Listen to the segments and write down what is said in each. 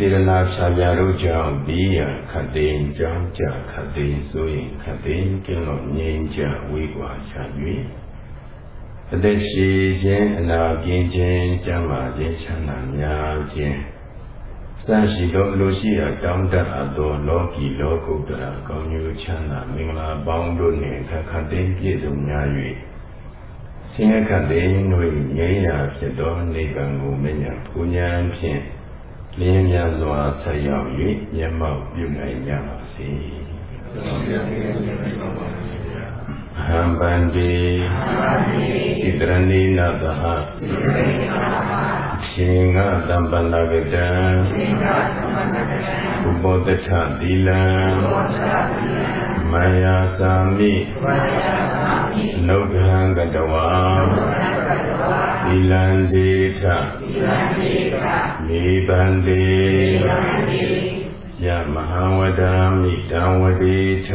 စေရနာဖြာဖြာတို့ကြောင့်ဘီးရန်ခတ်သိမ်းကြောင်းကြခတ်သိမ်းဆိုရင်ခတ်သိမ်းကင်းလို့ငြိမ်းချဝေးကွာချ၍အသက်ရှိခြင်းအနာပြင်းခြင်းကျမ်းမာခြင်းချမ်းသာများခြင်းစရှိသောအလိုရှိရာတောင်းတအပ်သောလောကီလောကုတ္တရာကောင်းကျိုးချမ်းသာမင်္ဂလာပေါင်းတို့နှင့်ခတ်ခတ်သိမ်းပြည့်စုံများ၍ဆင်းရဲခတ်သိမ်းတို့ငြိမ်းရာဖြစ်သောနိဗ္ဗာန်ကိုမဉ္ဇဉ်ပူဉ္ဇဉ်ဖြင့် လင်းမြန်စွာဆက်ရောက်၍မျက်မှောက်ပြုနိုင်ကြပါစေဟံဗန္တိဣတရဏိနသဟရှင်ငါတမ္ပလကတံဥပောတထသီလံမယာသာမိလောကံကတဝါ သီလံဒေထမိဗန္တိယမဟာဝဒာမိတံဝတိထ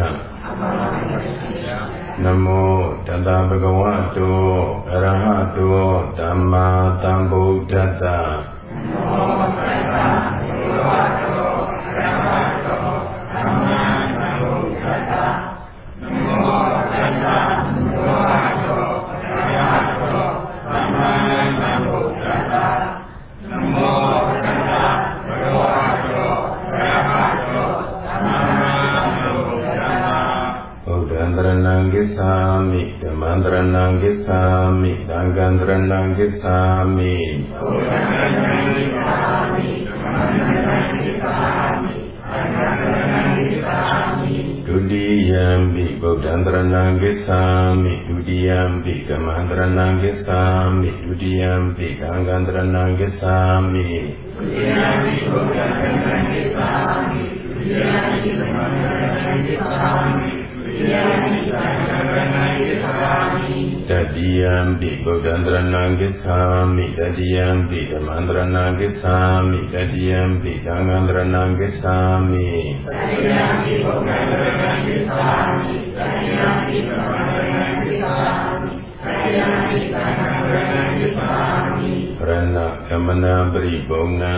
နမောတတဗုဒ္ဓဝါတောအရဟတောသမ္မာသမ္ဗုဒ္ဓတ္တ တရဏံကိသာမိသံဃံတရဏံကိသာမိဘုရားတရဏံကိသာမိဓမ္မံတရဏံကိသာမိသံဃံတရဏံကိသာမိဒုတိယံပိဗုဒ္ဓံတရဏံကိသာမိဒုတိယံပိဓမ္မံတရဏံကိသာမိဒုတိယံပိသံဃံတရဏံကိသာမိဒုတိယံပိဗုဒ္ဓံတရဏံကိသာမိဒုတိယံပိဓမ္မံတရဏံကိသာမိတ တိယံပိဗုဒ္ဓံတရဏံကိသာမိတတိယံပိဓမ္မံတရဏံကိသာမိတတိယံပိသံဃံတရဏံကိသာမိတတိယံပိဗုဒ္ဓံတရဏံကိသာမိတတိယံပိဓမ္မံတရဏံကိသာမိတတိယံပိသံဃံတရဏံကိသာမိရဏကမနာပရိပုံနာ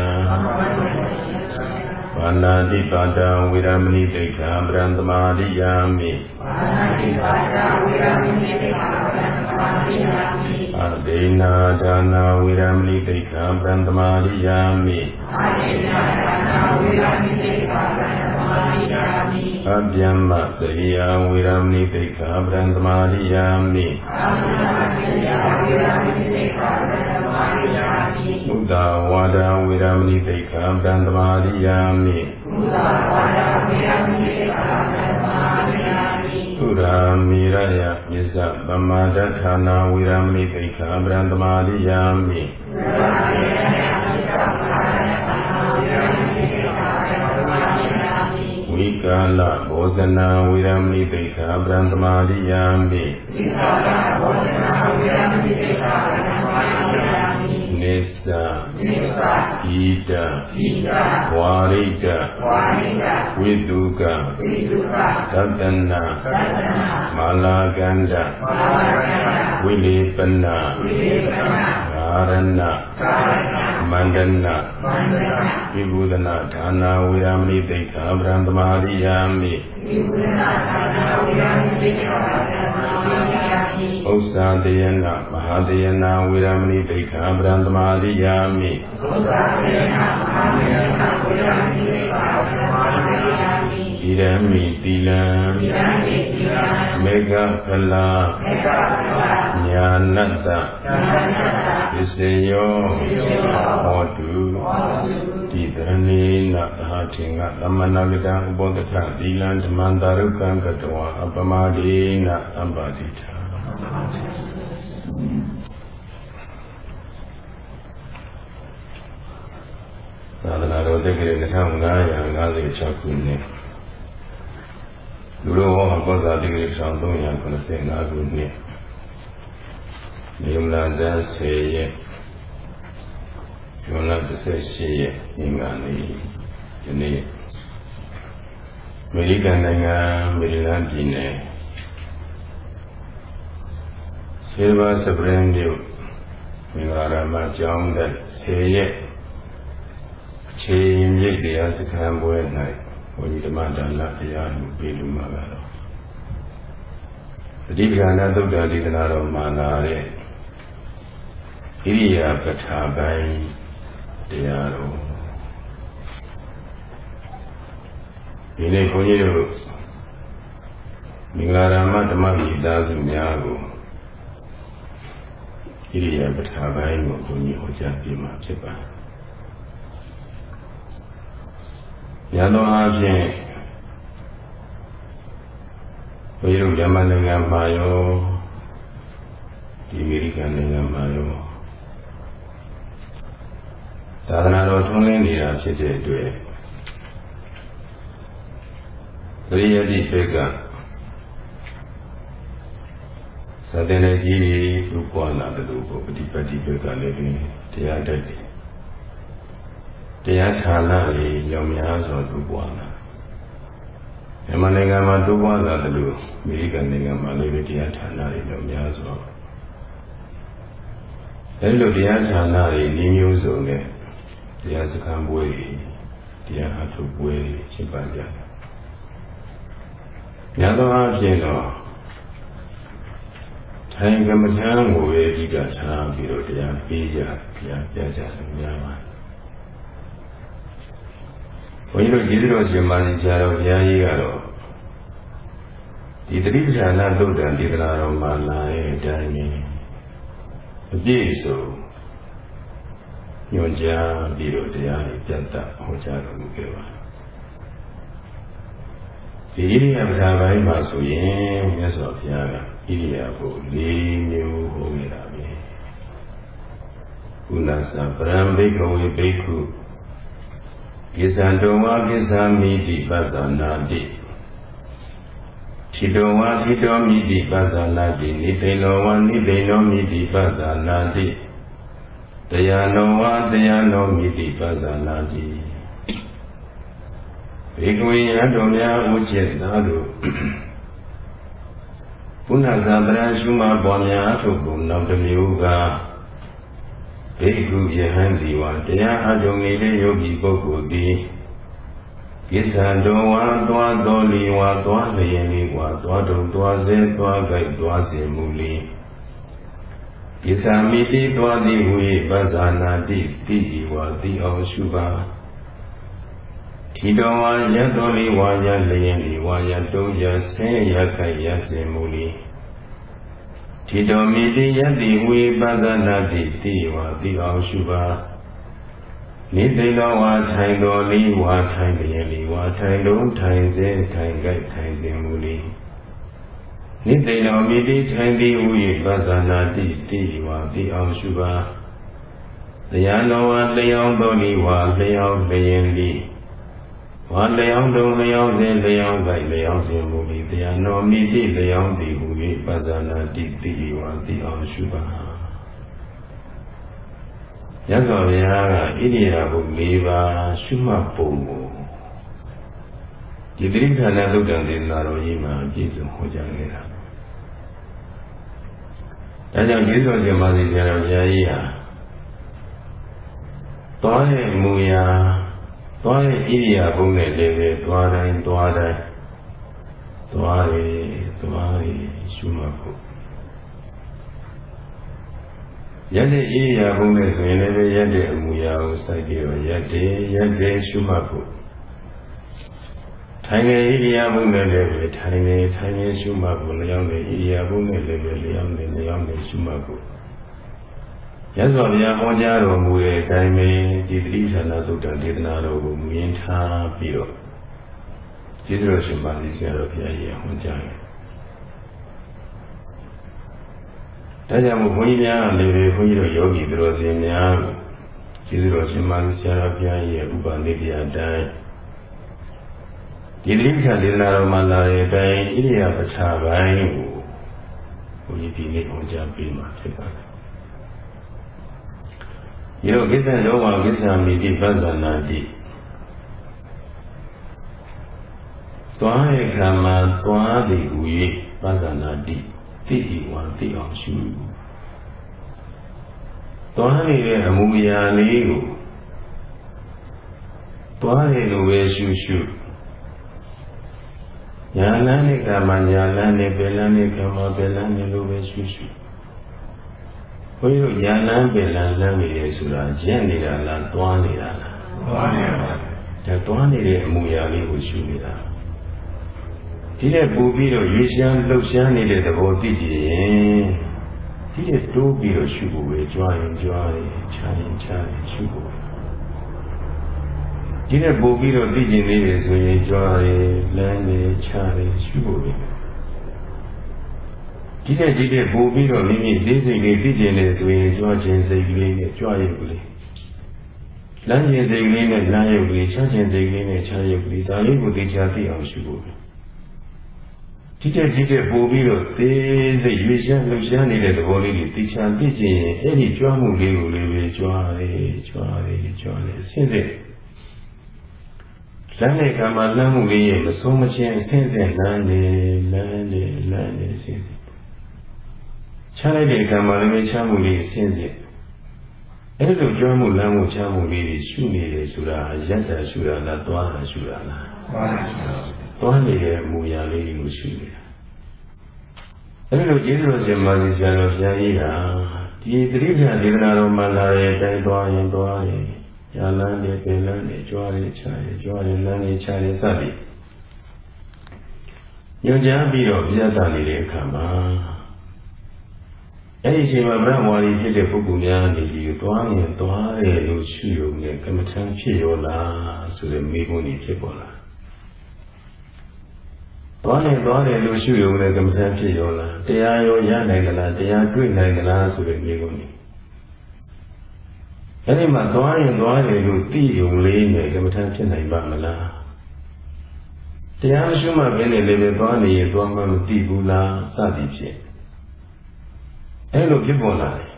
ဘာနာတိပါဒံဝိရမဏိတိခာဗရံသမာရိယာမိဘာနာတိပါဒံဝိရမဏိတိခာဗရံသမာရိယာမိအဒိနာဒါနာဝိရမဏိတိခာဗရံသမာရိယာမိအဒိနာဒါနာဝိရမဏိတိခာဗရံသမာရိယာမိအဗျမ္မစရိယဝိရမဏိတိခာဗရံသမာရိယာမိအဗျမ္မစရိယဝိရမဏိတိခာဗရံသမာရိယာ မိဘုဒ္ဓဝါဒဝိရမဏိတိခာဗရံသမာရိယာမိဘုဒ္ဓဝါဒဝိရမဏိတိခာဗရံသမာရိယာမိသုရာမိရယမြစ္စပမာဒဌာနာဝိရမဏိတိခာဗရံသမာရိယာမိသုရာမိရယမြစ္စပမာဒဌာနာဝိရမဏိတိခာဗရံသမာရိယာမိဝိကာလဘောဇနာဝိရမဏိတိခာဗရံသမာရိယာမိဝိကာလဘောဇနာဝိရမဏိတိခာဗရံသမာရိယာမိ နိစ္စနိစ္စဣဒဣဒဝါရိဒဝါရိဒဝိတုကဝိတုကသတ္တနာသတ္တနာမာလာကန္ဒမာလာကန္ဒဝိလေပနာဝိလေပနာကာရဏကာရဏမန္တနာမန္တနာဝိဘုဒနာဌာနာဝိရမဏိတိခာဗရံသမာရိယာမိ ဝိဘုဒနာဌာနာဝိရမဏိတိခာဗရံသမာရိယာမိဥစ္စာတယနာမဟာတယနာဝိရမဏိတိခာဗရံသမာရိယာမိဥစ္စာတယနာမဟာတယနာဝိရမဏိတိခာဗရံရမိတိလံမေဃဖလာညာနတ္တပစ္စယောဟောတုတိတ ရဏိနသာထေငသမဏဂတံဥပောတထသီလံဓမ္မန္တာရုကံကတဝံအပမဒိနအပ္ပတိထာသာသနာတော်တက္ကရာ1556ခုနှစ်လူတော်ဟောကောဇာတက္ကရာ1395ခုနှစ်မြေမလာဇန်10ရက် ဇွန်လ18ရက်ညီမနေ့ဒီနေ့အမေရိကန်နိုင်ငံမေရီလန်းပြည်နယ်ဆေဘာစပရင်မြို့မင်္ဂလာရမကျောင်းတဲ့10ရက်ခြေရင်ရိပ်တရားစခန်းပွဲ၌ဘုန်းကြီးဓမ္မဒါနတရားလူပေးလူမှာကတော့အဓိကနာသုဒ္ဓဒေသနာတော်မှာလာတဲ့ဣရိယာပဋ္ဌာပိုင်း တရားတော်ဒီနေ့ဘုန်းကြီးတို့မင်္ဂလာရမဓမ္မမိသားစုများကိုဣရိယာပဋ္ဌာပိုင်းကိုဘုန်းကြီးဟောကြားပြမှာဖြစ်ပါတယ်ရသောအားဖြင့်ဘုရားတို့မြန်မာနိုင်ငံမှာရောဒီအမေရိကန်နိုင်ငံမှာရော သာသနာတော်ထွန်းလင်းနေတာဖြစ်တဲ့အတွက်ပရိယတိဘက်ကသာသနာကြီးတွေဥပ္ပဝနာတို့ကိုပฏิပတ်တိဘက်ကလည်းတရားတတ်တယ်တရားဌာနတွေရောင်များစွာတူပွားလာမြန်မာနိုင်ငံမှာတူပွားလာတယ်လို့အမေရိကန်နိုင်ငံမှာလည်းတရားဌာနတွေရောင်များစွာအဲဒီလိုတရားဌာနတွေဤမျိုးစုံနဲ့ တရားစခန်းပွဲတွေတရားအထုပွဲတွေရှင်းပကြတယ်။ညာသောအားဖြင့်တော့ထိုင်ကမ္မထမ်းကိုပဲအဓိကထားပြီးတော့တရားပေးကြတရားပြကြတယ်များပါတယ်ဘုန်းကြီးတို့ကျေးဇူးတော်ရှင်မာနေဆရာတော်ဘုရားကြီးကတော့ဒီတတိပဌာနာသုတ်တံဒေသနာတော်မှာလာတဲ့အတိုင်းအပြည့်စုံ ညွှန်ကြားပြီးတော့တရားတွေပြတ်တတ်ဟောကြားတော်မူခဲ့ပါဒီဣရိယာပဌာပိုင်းမှာဆိုရင်မြတ်စွာဘုရားကဣရိယာပု၄မျိုးဟောနေတာပဲကုဏသဗရံဘိကဝေဘိက္ခုကိသံတောဝါကိသမိတိပသနာတိထိတောဝါထိတောမိတိပသနာတိနိသိလောဝါနိသိလောမိတိပသနာတိ တရားနောဝါတရားနောမိတိပသနာတိဘေကဝေယတော်များဥจิตသားတို့ဘုနာဇာပရရှုမပေါ်များထုတ်ကုန်နောက်တစ်မျိုးကဘိက္ခုယဟန်ဒီဝါတရားအထုံနေတဲ့ယောဂီပုဂ္ဂိုလ်သည်ကိစ္ဆံတော်ဝါသွားတော်လီဝါသွားလျင်လီဝါသွားတုံသွားစေသွားကြိုက်သွားစေမူလီ ကိစ္ဆာမိတိသွားသည်ဟူ၏ပဇာနာတိတိဤဝါတိအောင်ရှုပါဒီတော်ဝါရတော်လီဝါရလျင်လီဝါရတုံးရဆင်းရခိုက်ရစေမူလီထိတော်မိတိယတိဝေပသနာတိတိဝါတိအောင်ရှုပါနိသိလောဝါထိုင်တော်လေးဝါထိုင်လျင်လီဝါထိုင်လုံးထိုင်စေထိုင်ကြိုက်ထိုင်စဉ်မူလီ နိသိလောမိတိထိုင်သည်ဝေပသနာတိတိဝါတိအောင်ရှုပါတရားတော်ဝါလျောင်းတော်လေးဝါလျောင်းလျင်လီဝါလျောင်းတုံလျောင်းစဉ်လျောင်းကြိုက်လျောင်းစဉ်မူလီတရားတော်မိတိလျောင်းသည်၍ပဇာနာတိတိဝါတိအောင်ရှုပါရသော်ဘုရားကဣရိယာပု၄ပါးရှုမှတ်ပုံကိုဒီတိခဏသုတ်တံဒေသနာတော်ကြီးမှာအပြည့်စုံဟောကြားခဲ့တာ ဒါကြောင့်ကျေးဇူးရှင်ပါစီဆရာတော်ဘုရားကြီးဟာသွားတဲ့မူရာသွားတဲ့ဣရိယာပုနဲ့လည်းပဲသွားတိုင်းသွားတိုင်းသွားရသွားရရှုမှတ်ဖို့ရက်တဲ့အေးရာဘုံနဲ့ဆိုရင်လည်းရက်တဲ့အမူအရာကိုစိုက်ပြီးတော့ရက်တဲ့ရက်တဲ့ရှုမှတ်ဖို့တ ထိုင်နေဣရိယာပုနဲ့လည်းပဲထိုင်နေထိုင်နေရှုမှတ်ဖို့လျောင်းနေဣရိယာပုနဲ့လည်းပဲလျောင်းနေလျောင်းနေရှုမှတ်ဖို့ရသော်ဗျာဟောကြားတော်မူတဲ့အတိုင်းပဲဒီတိဋ္ဌာနာသုတ္တဒေသနာတော်ကိုမြင်ထားပြီးတော့ကျေးဇူးတော်ရှင်ပါဠိဆရာတော်ဘုရားကြီးဟောကြားတယ်ဒါကြောင့်မို့ဘုန်းကြီးများလည်းပဲဘုန်းကြီးတို့ယောဂီသူတော်စင်များကျေးဇူးတော်ရှင်ပါဠိဆရာတော်ဘုရားကြီးရဲ့ဥပနိဒေယတိုင်း ဒီတိခဒေသနာတော်မှာလာတဲ့အတိုင်းဣရိယာပဋ္ဌာပိုင်းကိုဘုန်းကြီးဒီနေ့ဟောကြားပေးမှာဖြစ်ပါတယ်။ဒီလိုကိစ္စရောဂါကိစ္စမိတိပဇာနာတိသွားရဲ့ခါမှာသွားသည်ဟူ၍ပဇာနာတိသိဤဝံသိအောင်ရှုသွားနေတဲ့အမူအရာလေးကိုသွားတယ်လို့ပဲရှုရှု ညာလန်းနဲ့ကမ္မညာလန်းနဲ့ပယ်လန်းနဲ့ကမ္မပယ်လန်းနဲ့လို့ပဲရှုရှုဘုန်းကြီးတို့ညာလန်းပယ်လန်းလန်းနေတယ်ဆိုတာရက်နေတာလားသွားနေတာလားသွားနေတာပါဒါသွားနေတဲ့အမူအရာလေးကိုရှုနေတာဒီနဲ့ပူပြီးတော့ရွေးရှမ်းလှုပ်ရှားနေတဲ့သဘောသိကြရင်ဒီနဲ့တိုးပြီးတော့ရှုဖို့ပဲကြွားရင်ကြွားရင်ခြားရင်ခြားရင်ရှုဖို့ ဒီနဲ့ပို့ပြီးတော့သိကျင်နေတယ်ဆိုရင်ကြွားတယ်လမ်းတယ်ခြားတယ်ရှုဖို့ပဲဒီတဲ့ဒီတဲ့ပို့ပြီးတော့မိမိသိစိတ်လေးသိကျင်နေဆိုရင်ကြွားခြင်းစိတ်ကလေးနဲ့ကြွားရုပ်ကလေးလမ်းခြင်းစိတ်ကလေးနဲ့လမ်းရုပ်ကလေးခြားခြင်းစိတ်ကလေးနဲ့ခြားရုပ်ကလေးဒါလေးကိုသိချာသိအောင်ရှုဖို့ပဲဒီတဲ့ဒီတဲ့ပို့ပြီးတော့သိစိတ်ရွေးချမ်းလှုပ်ရှားနေတဲ့သဘောလေးကိုသိချာသိကျင်ရင်အဲ့ဒီကြွားမှုလေးကိုလေးပဲကြွားတယ်ကြွားတယ်ကြွားတယ်အစဉ်စဉ် လမ်းနဲ့ကံမှာလမ်းမှုလေးရဲ့မဆုံးမချင်းအစဉ်စဉ်လမ်းနေလမ်းနေလမ်းနေအစဉ်စဉ်ချလိုက်တဲ့ကံမှာလည်းချမ်းမှုလေးအစဉ်စဉ်အဲ့လိုကြွားမှုလမ်းမှုချမ်းမှုလေးတွေရှုနေတယ်ဆိုတာရက်တာရှုတာလားသွားတာရှုတာလားသွားတာရှုတာသွားနေတဲ့အမူအရာလေးကိုရှုနေတာအဲ့လိုကျေးဇူးတော်ရှင်မာသီဆရာတော်ဘုရားကြီးဟာဒီတိရိစ္ဆာန်ဒေသနာတော်မှာလာတဲ့အတိုင်းသွားရင်သွားရင် ညာလန်းနဲ့ပင်လန်းနဲ့ကြွားရချရကြွားရလန်းနဲ့ချရစသည်ညွှန်ကြားပြီးတော့ပြသနေတဲ့အခါမှာအဲ့ဒီအချိန်မှာဗြဟ္မဝါဒီဖြစ်တဲ့ပုဂ္ဂိုလ်များနေပြီးသွားရင်သွားတယ်လို့ရှုရုံနဲ့ကမ္မထံဖြစ်ရောလားဆိုတဲ့မေးခွန်းကြီးဖြစ်ပေါ်လာသွားရင်သွားတယ်လို့ရှုရုံနဲ့ကမ္မထံဖြစ်ရောလားတရားရောရနိုင်ကြလားတရားတွေ့နိုင်ကြလားဆိုတဲ့မေးခွန်းကြီး အဲ့ဒီမှာသွားရင်သွားတယ်လို့သိုံလေးနဲ့ကမ္မထဖြစ်နိုင်ပါမလားတရားမရှိမှဘယ်နဲ့လည်းပဲသွားနေရင်သွားမှမသိဘူးလားစသည်ဖြင့်အဲ့လိုဖြစ်ပေါ်လာတယ်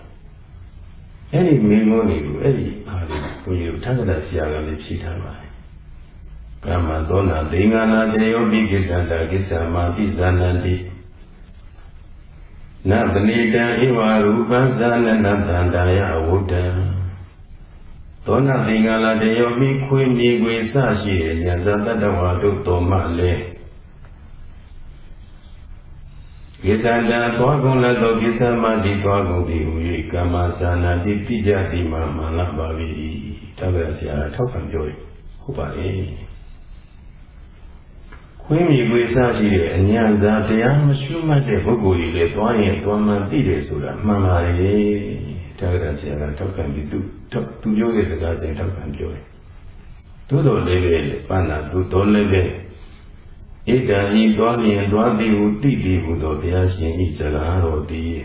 အဲ့ဒီမင်းမောတွေကိုအဲ့ဒီအားလေးဘုန်းကြီးတို့ထက်ကဆရာကလည်းဖြေထားပါတယ်ကမ္မသောနာဒိင်္ဂနာတေယောပိကိစ္ဆန္တာကိစ္ဆမာပိဇာနန္တိနဗနိတံဣဝရူပံဇာနနသန္တာယဝုဒ္ဒံ သောနာသင်္ကာလတယောမိခွေမြေခွေစရှိတဲ့ဉာဏ်သာတတ္တဝါတို့တော်မှလည်းကိစ္စတံသွားကုန်လက်သောကိစ္စမတိသွားကုန်သည်ဟူ၍ကမ္မသာနာတိပိကြတိမမှန်လာပါ၏တောက်ရဆရာထောက်ခံပြောရဟုတ်ပါလေခွေးမြေခွေစရှိတဲ့အညာသာတရားမရှိမှတ်တဲ့ပုဂ္ဂိုလ်ကြီးလည်းသွားရင်သွားမှန်သိတယ်ဆိုတာမှန်ပါလေတောက်ရဆရာကထောက်ခံပြီးသူ သူပြောတဲ့စကားတွေထောက်ခံပြောတယ်သို့တော်လည်းပဲပဏ္ဏသူတော်လည်းပဲဣဒံဤသွားလျင်သွားသည်ဟုတိတိဟုသောဘုရားရှင်ဤစကားတော်သည်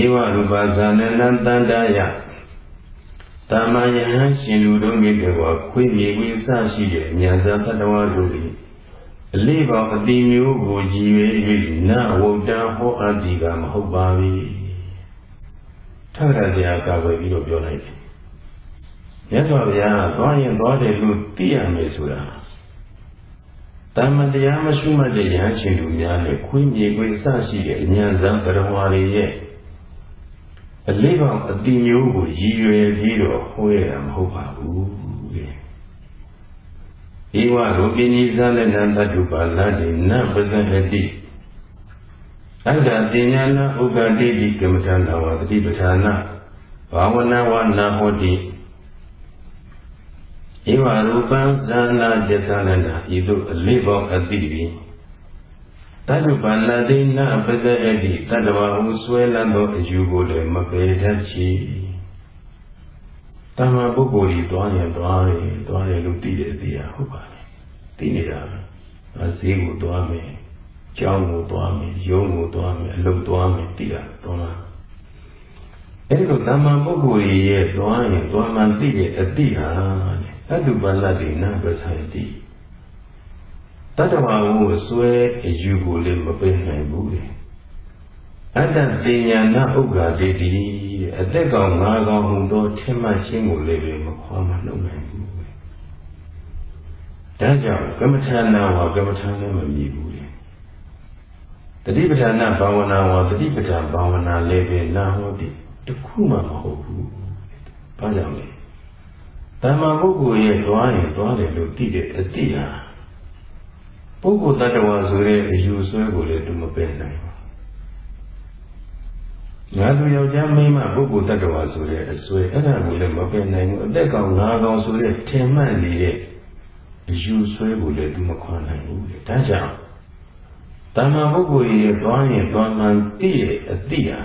ဧဝရူပဇာနနံတန္တယတမယဟံရှင်လူတို့မြစ်ကခွေးမြေဝိစရှိတဲ့ညာဇာတတဝါတို့သည်အလေးပေါအတိမျိုးကိုကြည်၍နဝုဒ္ဒဟောအပ်ဒီကမဟုတ်ပါ၏ ထရတရားကာဝယ်ပြီးတော့ပြောလိုက်တယ်မြတ်စွာဘုရားသွားရင်သွားတယ်လို့သိရမယ်ဆိုတာတမန်တရားမရှိမှတဲ့ရဟန်းရှင်သူများနဲ့ခွင်းမြေခွေစရှိတဲ့အញ្ញံဇံပရဝါတွေရဲ့အလေးပေါင်းအတိမျိုးကိုရည်ရွယ်ပြီးတော့ဟောရတာမဟုတ်ပါဘူးတဲ့ဧဝရုပိနိသလနံတတုပါဠတိနပဇဟတိ အတ္တတင်ညာနာဥပ္ပတိတိကမ္မထာနာဝတိပဌာနာဘာဝနာဝနာဟောတိဧဝရူပံဇာနာယသနာနာဤသို့အလေးပေါင်းအတိပြီးတတ္တပန္နတိနာပဇေအတိတတ္တဝဟုဆွဲလန်းသောအယူကိုလည်းမပေတတ်ချီတမန်ပုဂ္ဂိုလ်ကြီးတွားရင်တွားတယ်တွားတယ်လို့သိတယ်သိရဟုတ်ပါလေသိနေတာပဲဈေးကိုတွားမယ် ကျောင်းကိုတွားမယ်ရုံးကိုတွားမယ်အလုပ်တွားမယ်သိတာတွားမှာအဲ့ဒီလိုတမန်ပုဂ္ဂိုလ်ကြီးရဲ့တွားရင်တွားမှသိတဲ့အတိဟာအတုပလတိနာပဆိုင်တိတတ္တဝါကိုဆွဲအယူကိုလည်းမပေးနိုင်ဘူးလေအတ္တပညာနာဥက္ကာတိတိအသက်ကောင်ငါးကောင်ဟုသောထင်မှရှင်းကိုလည်းပဲမခွာမနှုတ်နိုင်ဘူးလေဒါကြောင့်ကမ္မထာနာဝကမ္မထာလည်းမမြည်ဘူးလေ တတိပဌာနာဘာဝနာဝတတိပဌာဘာဝနာလည်းပဲနာဟောတိတခုမှမဟုတ်ဘူးဘာကြောင့်လဲတမ္မာပုဂ္ဂိုလ်ရဲ့တွားရင်တွားတယ်လို့သိတဲ့အတိဟာပုဂ္ဂိုလ်တ attva ဆိုတဲ့အယူဆွဲကိုလည်းသူမပယ်နိုင်ဘူးငါသူယောက်ျားမိန်းမပုဂ္ဂိုလ်တ attva ဆိုတဲ့အစွဲအဲ့ဒါကိုလည်းမပယ်နိုင်ဘူးအသက်ကောင်ငါကောင်ဆိုတဲ့ထင်မှတ်နေတဲ့အယူဆွဲကိုလည်းသူမခွာနိုင်ဘူးဒါကြောင့် တမ္မာပုဂ္ဂိုလ်ရဲ့တွားရင်တွားမှန်သိရဲ့အတိဟာ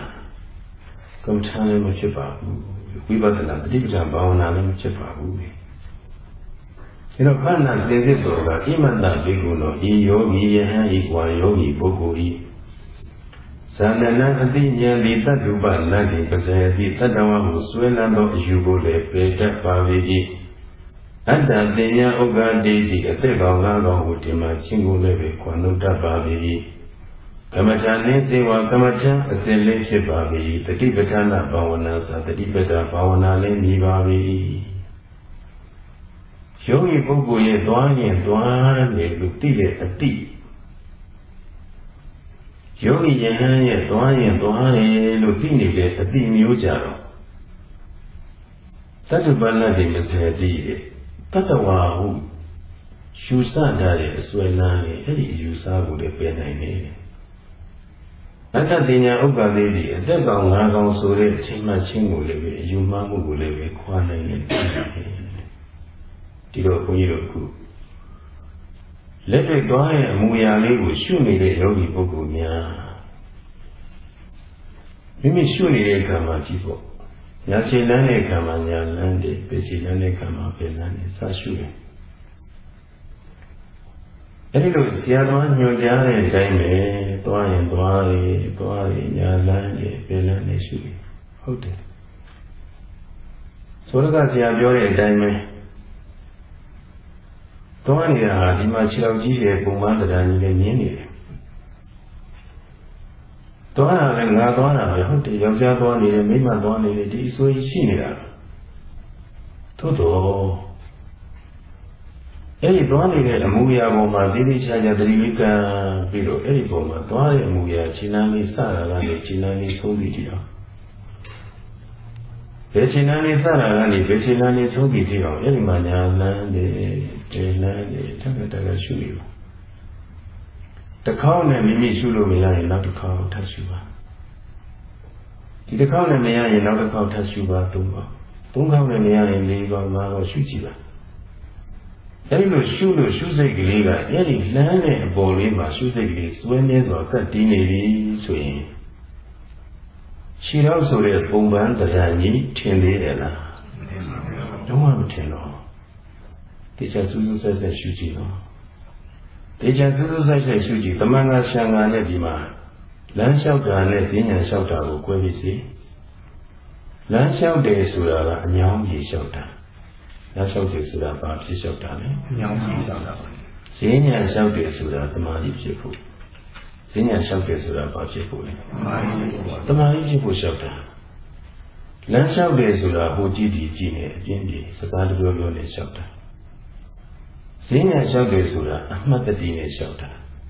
ကမ္မထာလည်းမဖြစ်ပါဘူးဝိပဿနာတတိပ္ပံဘာဝနာလည်းမဖြစ်ပါဘူး။ဒါတော့ဘာနာစေစစ်တော်ကဣမန္တဘေကုနောဤယောဂီယဟံဤကွာယောဂီပုဂ္ဂိုလ်ဤဇာနနအတိဉာဏ်ဒီတတ္တုပနတ်ဒီပဇေတိတတ္တဝဟုဆွေးလန်းသောအယူကိုလည်းပေတတ်ပါ၏။ အတ္တတင်ညာဥက္ကတိတိအသက်ကောင်ကားကောင်ဟုဒီမှာချင်းကိုလည်းပဲခွန်လို့တတ်ပါ၏။ကမ္မထာနှင်းစေဝကမ္မထာအစဉ်လေးဖြစ်ပါပြီတတိပဋ္ဌာနဘာဝနာသာတတိပဋ္ဌာဘာဝနာလေးမြည်ပါပြီယောဂီပုဂ္ဂိုလ်ရဲ့သွားရင်သွားတယ်လို့သိတဲ့အတိယောဂီယဟန်ရဲ့သွားရင်သွားတယ်လို့သိနေတဲ့အတိမျိုးကြတော့သတ္တပဏ္ဏတိမစေတိတ တ္တဝါဟုယူဆထားတဲ့အစွဲလန်းရဲ့အဲ့ဒီယူဆကိုလည်းပယ်နိုင်တယ်အတ္တတင်ညာဥက္ကသေးဒီအသက်ကောင်ငါးကောင်ဆိုတဲ့အချိန်မှချင်းကိုလည်းပဲအယူမှမှုကိုလည်းပဲခွာနိုင်တယ်ဒီတော့ဘုန်းကြီးတို့ခုလက်တွေ့သွားရဲ့အမူအရာလေးကိုရှုနေတဲ့ယောဂီပုဂ္ဂိုလ်များမိမိရှုနေတဲ့အခါမှာကြည့်ဖို့ ညာခြေလမ်းတဲ့အခါမှာညာလမ်းတယ်ပေခြေလမ်းတဲ့အခါမှာပေလမ်းတယ်စရှုတယ်အဲဒီလိုဆရာတော်ညွှန်ကြားတဲ့အတိုင်းပဲသွားရင်သွားရည်သွားရည်ညာလန်းရည်ပင်လန်းနေရှိတယ်ဟုတ်တယ်ဆိုတော့ကဆရာပြောတဲ့အတိုင်းပဲသွားနေတာဟာဒီမှာခြေတော်ကြီးရဲ့ပုံမှန်တရားကြီးလည်းမြင်နေတယ် သွားတာလည်းငါသွားတာပဲဟုတ်တယ်ယောက်ျားသွားနေတယ်မိန်းမသွားနေတယ်ဒီအစိုးရရှိနေတာသို့တော့အဲ့ဒီသွားနေတဲ့အမူအရာပေါ်မှာတိတိကျကျသတိဝိကံပြီးတော့အဲ့ဒီပေါ်မှာသွားတဲ့အမူအရာခြေနှမ်းလေးစတာကနေခြေနှမ်းလေးဆုံးပြီးတည်အောင်ဘယ်ခြေနှမ်းလေးစတာကနေဘယ်ခြေနှမ်းလေးဆုံးပြီးတည်အောင်အဲ့ဒီမှာညာလန်းတယ်ဒေလန်းတယ်တက်ကတက်ကရှုနေပါ တစ်ခေါက်နဲ့မိမိရှုလို့မရရင်နောက်တစ်ခေါက်ထပ်ရှုပါဒီတစ်ခေါက်နဲ့မရရင်နောက်တစ်ခေါက်ထပ်ရှုပါသုံးခေါက်သုံးခေါက်နဲ့မရရင်၄ခေါက်၅ခေါက်ရှုကြည့်ပါအဲဒီလိုရှုလို့ရှုစိတ်ကလေးကအဲ့ဒီလမ်းတဲ့အပေါ်လေးမှာရှုစိတ်ကလေးစွဲမြဲစွာကတ်တည်နေပြီဆိုရင်ခြေတော့ဆိုတဲ့ပုံပန်းတရားကြီးထင်သေးတယ်လားတော့မထင်တော့တေချာစူးစူးဆက်ဆက်ရှုကြည့်တော့ တေချာစူးစူးဆက်ဆက်ရှုကြည့်တမန်ကရှံကနဲ့ဒီမှာလမ်းလျှောက်တာနဲ့ဈဉ္ညာလျှောက်တာကို꿰ပြီးစီလမ်းလျှောက်တယ်ဆိုတာကအညောင်းကြီးလျှောက်တာရလျှောက်တယ်ဆိုတာဘာဖြစ်လျှောက်တာလဲညောင်းပြီးလျှောက်တာပါဈဉ္ညာလျှောက်တယ်ဆိုတာတမာတိဖြစ်ဖို့ဈဉ္ညာလျှောက်တယ်ဆိုတာဘာဖြစ်ဖို့လဲတမာတိဖြစ်ဖို့တမာတိဖြစ်ဖို့လျှောက်တာလမ်းလျှောက်တယ်ဆိုတာဟိုကြည့်ဒီကြည့်နေအပြင်းပြေစကားတပြောပြောနဲ့လျှောက်တာ ဈဉ္ညာလျှောက်တယ်ဆိုတာအမှတ်တတိနဲ့လျှောက်တာ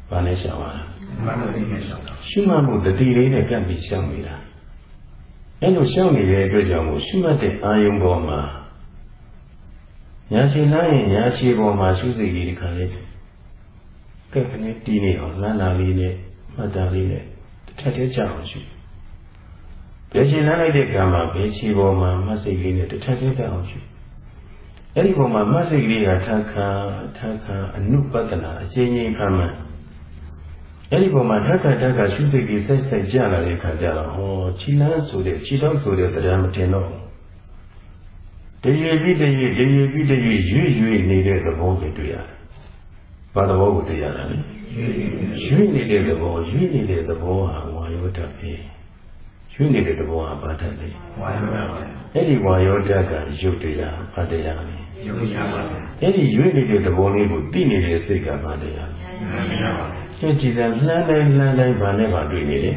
ဘာနဲ့လျှောက်ရလဲအမှတ်တတိနဲ့လျှောက်တာရှုမှတ်မှုတတိလေးနဲ့ကပ်ပြီးလျှောက်နေတာအဲ့လိုလျှောက်နေတဲ့အတွက်ကြောင့်မို့ရှုမှတ်တဲ့အာယုံပေါ်မှာညာရှိလမ်းရင်ညာရှိပေါ်မှာရှုစိတ်ကြီးဒီခါလေးကဲခနဲ့တီးနေအောင်လမ်းလာလေးနဲ့မှတ်တာလေးနဲ့တစ်ထက်တည်းကြအောင်ရှုဘယ်ရှိလမ်းလိုက်တဲ့ကံမှာဘယ်ရှိပေါ်မှာမှတ်စိတ်လေးနဲ့တစ်ထက်တည်းကြအောင်ရှု အဲ့ဒီပုံမှာမဆိတ်ကလေးကထာခာထာခာအနုပဒနာအချင်းချင်းဖမ်းမှအဲ့ဒီပုံမှာထက်ခါထက်ခါရှုစိတ်ကြီးစိုက်စိုက်ကြလာတဲ့ခါကျတော့ဟောခြိလန်းဆိုတဲ့ခြိတော့ဆိုတဲ့တရားမတင်တော့တရည်ပြီးတရည်တရည်ပြီးတရည်ရွေ့ရွေ့နေတဲ့သဘောကိုတွေ့ရတယ်။ဘာသဘောကိုတွေ့ရတာလဲ။ရွေ့နေတဲ့သဘောရွေ့နေတဲ့သဘောဟာဝါယောဓာတ်ပဲ။ ရွေ့နေတဲ့သဘောဟာဘာဓာတ်လဲ။ဝါယောဓာတ်ပါ။အဲ့ဒီဝါယောဓာတ်ကရုပ်တရားဘာတရားလဲ။ရုပ်တရားပါ။အဲ့ဒီရွေ့နေတဲ့သဘောလေးကိုသိနေတဲ့စိတ်ကဘာတရားလဲ။မှန်ပါပါ။ကျကြည်တယ်လှမ်းတိုင်းလှမ်းတိုင်းဘာနဲ့ပါတွေ့နေလဲ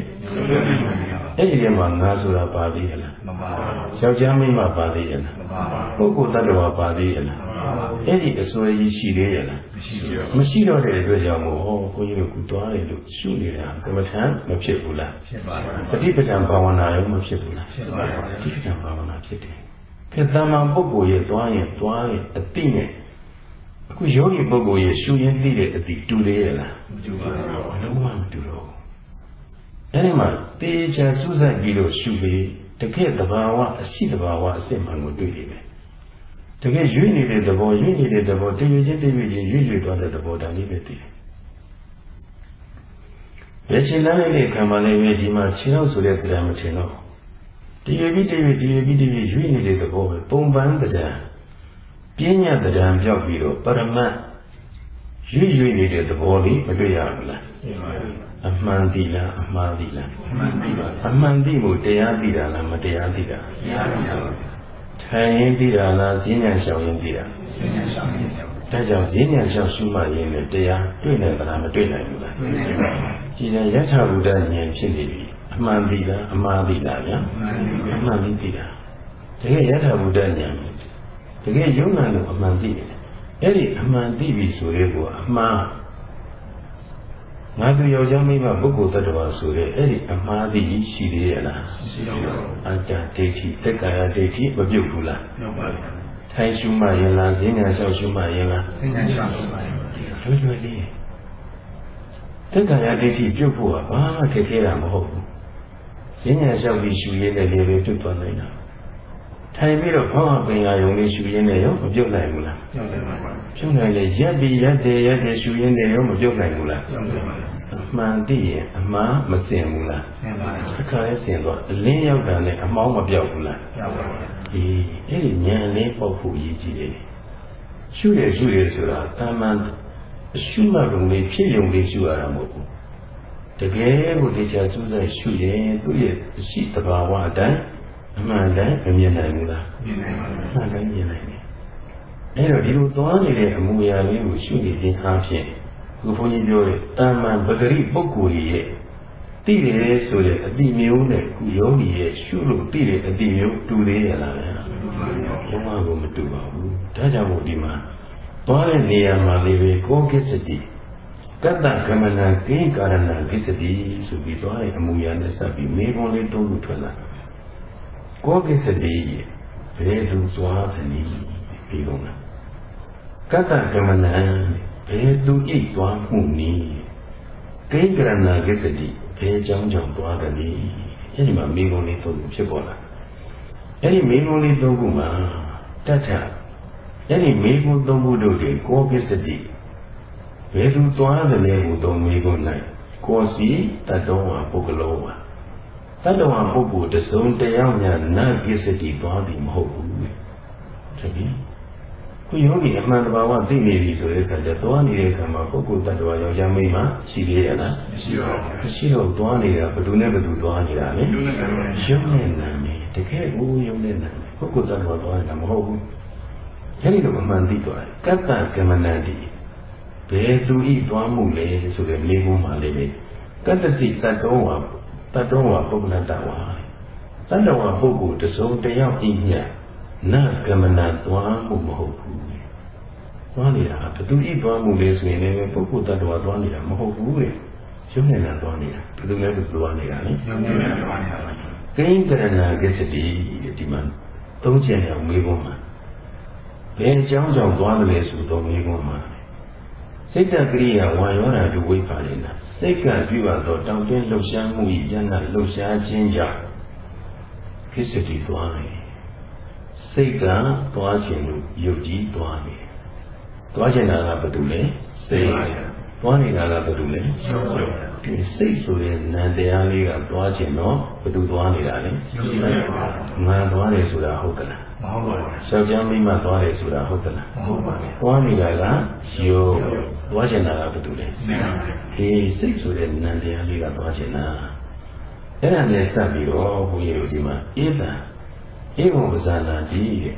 အဲ့ဒီထဲမှာငါဆိုတာပါသေးရလားမပါဘူးယောက်ျားမိန်းမပါသေးရလားမပါဘူးပုဂ္ဂိုလ်တ attva ပါသေးရလား အဲ့ဒီအစွဲကြီးရှိသေးရလားမရှိတော့တဲ့အတွက်ကြောင့်မို့ဟောဘုန်းကြီးတို့ကူသွားတယ်လို့ရှုနေတာကမ္မထံမဖြစ်ဘူးလားဖြစ်ပါဘူးပฏิပဒံဘာဝနာရောမဖြစ်ဘူးလားဖြစ်ပါဘူးပฏิပဒံဘာဝနာဖြစ်တယ်ခေတ္တမပုဂ္ဂိုလ်ရဲ့သွားရင်သွားရင်အတိနဲ့အခုယောဂီပုဂ္ဂိုလ်ရဲ့ရှုရင်းသိတဲ့အတိတူသေးရဲ့လားမတူပါဘူးလုံးဝမတူတော့ဘူးအဲဒီမှာတေချာစူးစိုက်ပြီးတော့ရှုပြီးတကယ်တဘာဝအရှိတဘာဝအစစ်မှန်ကိုတွေ့နေ တယ်တကယ်ရွေ့နေတဲ့သဘောရွေ့နေတဲ့သဘောတည်ရွေ့ချင်းတည်ရွေ့ချင်းရွေ့ရွေ့သွားတဲ့သဘောဒါလေးပဲသိတယ်ဘယ်ချိန်လိုက်တဲ့ခံပါလဲပဲဒီမှာခြေောက်ဆိုတဲ့တရားမထင်တော့တည်ရွေ့ပြီးတည်ရွေ့တည်ရွေ့ပြီးတည်ရွေ့ရွေ့နေတဲ့သဘောပဲပုံပန်းတရားပြဉ္ညာတရားပြောက်ပြီးတော့ပရမတ်ရွေ့ရွေ့နေတဲ့သဘောလေးမတွေ့ရဘူးလားအမှန်သိလားအမှားသိလားအမှန်သိပါအမှန်သိမှုတရားသိတာလားမတရားသိတာတရားသိပါ ထိုင်ရင်သိတာလားဈဉ္ညာလျှောက်ရင်သိတာဈဉ္ညာလျှောက်ရင်ဒါကြောင့်ဈဉ္ညာလျှောက်ရှုမှတ်ရင်လည်းတရားတွေ့နိုင်သလားမတွေ့နိုင်ဘူးလားကြည်ရင်ယထာဘုဒ္ဓဉာဏ်ဖြစ်နေပြီအမှန်သိလားအမှားသိလားဗျာအမှန်သိတာတကယ်ယထာဘုဒ္ဓဉာဏ်တကယ်ယုံနာလို့အမှန်သိတယ်အဲ့ဒီအမှန်သိပြီဆိုရဲကိုအမှန် ငါသူယောက်ျားမိန်းမပုဂ္ဂိုလ်တ attva ဆိုရဲအဲ့ဒီအမှားသိရှိသေးရဲ့လားရှိပါဘူးအတ္တဒိဋ္ဌိတက္ကာယဒိဋ္ဌိမပြုတ်ဘူးလားပြုတ်ပါဘူးထိုင်ရှုမှရင်လားဈဉ္ညာလျှောက်ရှုမှရင်လားဈဉ္ညာလျှောက်ရှုမှရင်လွယ်လွယ်လေးတက္ကာယဒိဋ္ဌိပြုတ်ဖို့ကဘာမှခက်ခဲတာမဟုတ်ဘူးဈဉ္ညာလျှောက်ပြီးရှုရင်းနဲ့လေလေပြုတ်သွားနိုင်တာထိုင်ပြီးတော့ဘောင်းပင်ရယုံလေးရှူရင်းနဲ့ရောမပြုတ်နိုင်ဘူးလားပြုတ်နိုင်ပါဘူး ပြုတ်နိုင်လေရက်ပြီးရက်တယ်ရက်တယ်ရှူရင်းနဲ့ရောမပြုတ်နိုင်ဘူးလားပြုတ်နိုင်ပါဘူးအမှန်သိရင်အမှားမစင်ဘူးလားစင်ပါဘူးအခါလေးစင်တော့အလင်းရောက်တာနဲ့အမောင်းမပြောက်ဘူးလားပြောက်ပါဘူးဒီအဲ့ဒီဉာဏ်လေးပေါက်ဖို့ရည်ကြည်တယ်ရှုရရှုရဆိုတာတာမန်အရှုမှတ်ပုံလေးဖြစ်ယုံလေးရှုရတာမဟုတ်ဘူးတကယ်ကိုတရားစူးစိုက်ရှုရင်သူ့ရဲ့အရှိတဘာဝအတိုင်းအမှန်တမ်းမမြင်နိုင်ဘူးလားမြင်နိုင်ပါဘူးအမှန်တမ်းမြင်နိုင်တယ် အဲ့တော့ဒီလိုသွားနေတဲ့အမူအရာလေးကိုရှုနေခြင်းအပြင်ခုဘုန်းကြီးပြောတဲ့တာမန်ပဂရိပုဂ္ဂိုလ်ရဲ့သိတယ်ဆိုတဲ့အတိမျိုးနဲ့ခုယောဂီရဲ့ရှုလို့သိတဲ့အတိမျိုးတူသေးရလားလဲဘုရားကမတူပါဘူးဒါကြောင့်မို့ဒီမှာသွားတဲ့နေရာမှာလေးပဲကိုကိစ္စတိကတ္တကမဏကိကာရဏကိစ္စတိဆိုပြီးသွားတဲ့အမူအရာနဲ့စပ်ပြီးမေခွန်းလေးသုံးခုထွက်လာတယ်ကောကိစ္စတိဘယ်သူသွားသနည်းပြီးတော့လား ကတ္တကမနံဘယ်သူဣသွားမှုနည်းကိကရဏကိစ္စတိဘယ်ကြောင့်ကြောင့်သွားသနည်းအဲ့ဒီမှာမိဂုံလေးသုံးခုဖြစ်ပေါ်လာအဲ့ဒီမိဂုံလေးသုံးခုမှာတတ်ထအဲ့ဒီမိဂုံသုံးခုတို့တွေကောကိစ္စတိဘယ်သူသွားသလဲဟူသောမိဂုံ၌ကိုစီတတ္တောဝပုဂ္ဂလောဝါတတ္တဝါပုဂ္ဂိုလ်တစုံတယောက်များနတ်ကိစ္စတိသွားပြီမဟုတ်ဘူးတပည့် ခုယောဂီအမှန်တဘာဝသိနေပြီဆိုတဲ့အခါကျသွားနေတဲ့အခါမှာပုဂ္ဂိုလ်တ attva ယောက်ျားမိန်းမရှိသေးရလားမရှိပါဘူးမရှိတော့သွားနေတာဘယ်သူနဲ့ဘယ်သူသွားနေတာလဲရုံနဲ့နာမည်တကယ်ကိုရုံနဲ့နာမည်ပုဂ္ဂိုလ်တ attva သွားနေတာမဟုတ်ဘူးအဲဒီလိုအမှန်သိသွားတယ်ကတ္တကမဏန္တိဘယ်သူဤသွားမှုလဲဆိုတဲ့လေးခုမှလေးကတ္တစီတတ္တောဝါတတ္တဝါပုဂ္ဂလတဝါတတ္တဝါပုဂ္ဂိုလ်တစုံတယောက်ဤမြတ် နကမနာသွားမှုမဟုတ်ဘူးသွားနေတာဘသူဤသွားမှုလဲဆိုရင်လည်းပုဂ္ဂိုလ်တ attva သွားနေတာမဟုတ်ဘူးလေရုပ်နဲ့သွားနေတာဘယ်သူလဲဘယ်သူသွားနေတာလဲရုပ်နဲ့သွားနေတာကိဉ္ကရဏကိစ္စတိဒီမှာသုံးချက်နဲ့မေးခွန်းမှာဘယ်အကြောင်းကြောင့်သွားတယ်လဲဆိုတော့မေးခွန်းမှာစိတ်တကရိယာဝါယောဓာတုဝိပါလိနာစိတ်ကပြုအပ်သောတောင်းတင်းလှုပ်ရှားမှု၏ယန္နာလှုပ်ရှားခြင်းကြောင့်ခိစ္စတိသွားတယ် စိတ်ကသွားခြင်းလို့ယုတ်ကြီးသွားနေတယ်သွားခြင်းတာကဘာတူလဲစိတ်သွားနေတာကဘာတူလဲဒီစိတ်ဆိုတဲ့နံတရားလေးကသွားခြင်းတော့ဘာတူသွားနေတာလဲမှန်သွားတယ်ဆိုတာဟုတ်ကလားမဟုတ်ပါဘူးယောက်ျားမိန်းမသွားတယ်ဆိုတာဟုတ်ကလားမဟုတ်ပါဘူးသွားနေတာကယုတ်သွားခြင်းတာကဘာတူလဲဒီစိတ်ဆိုတဲ့နံတရားလေးကသွားခြင်းတာအဲ့ဒါနဲ့စပ်ပြီးတော့ဘုန်းကြီးတို့ဒီမှာအေးတာ အေဝံပဇာနာတိတဲ့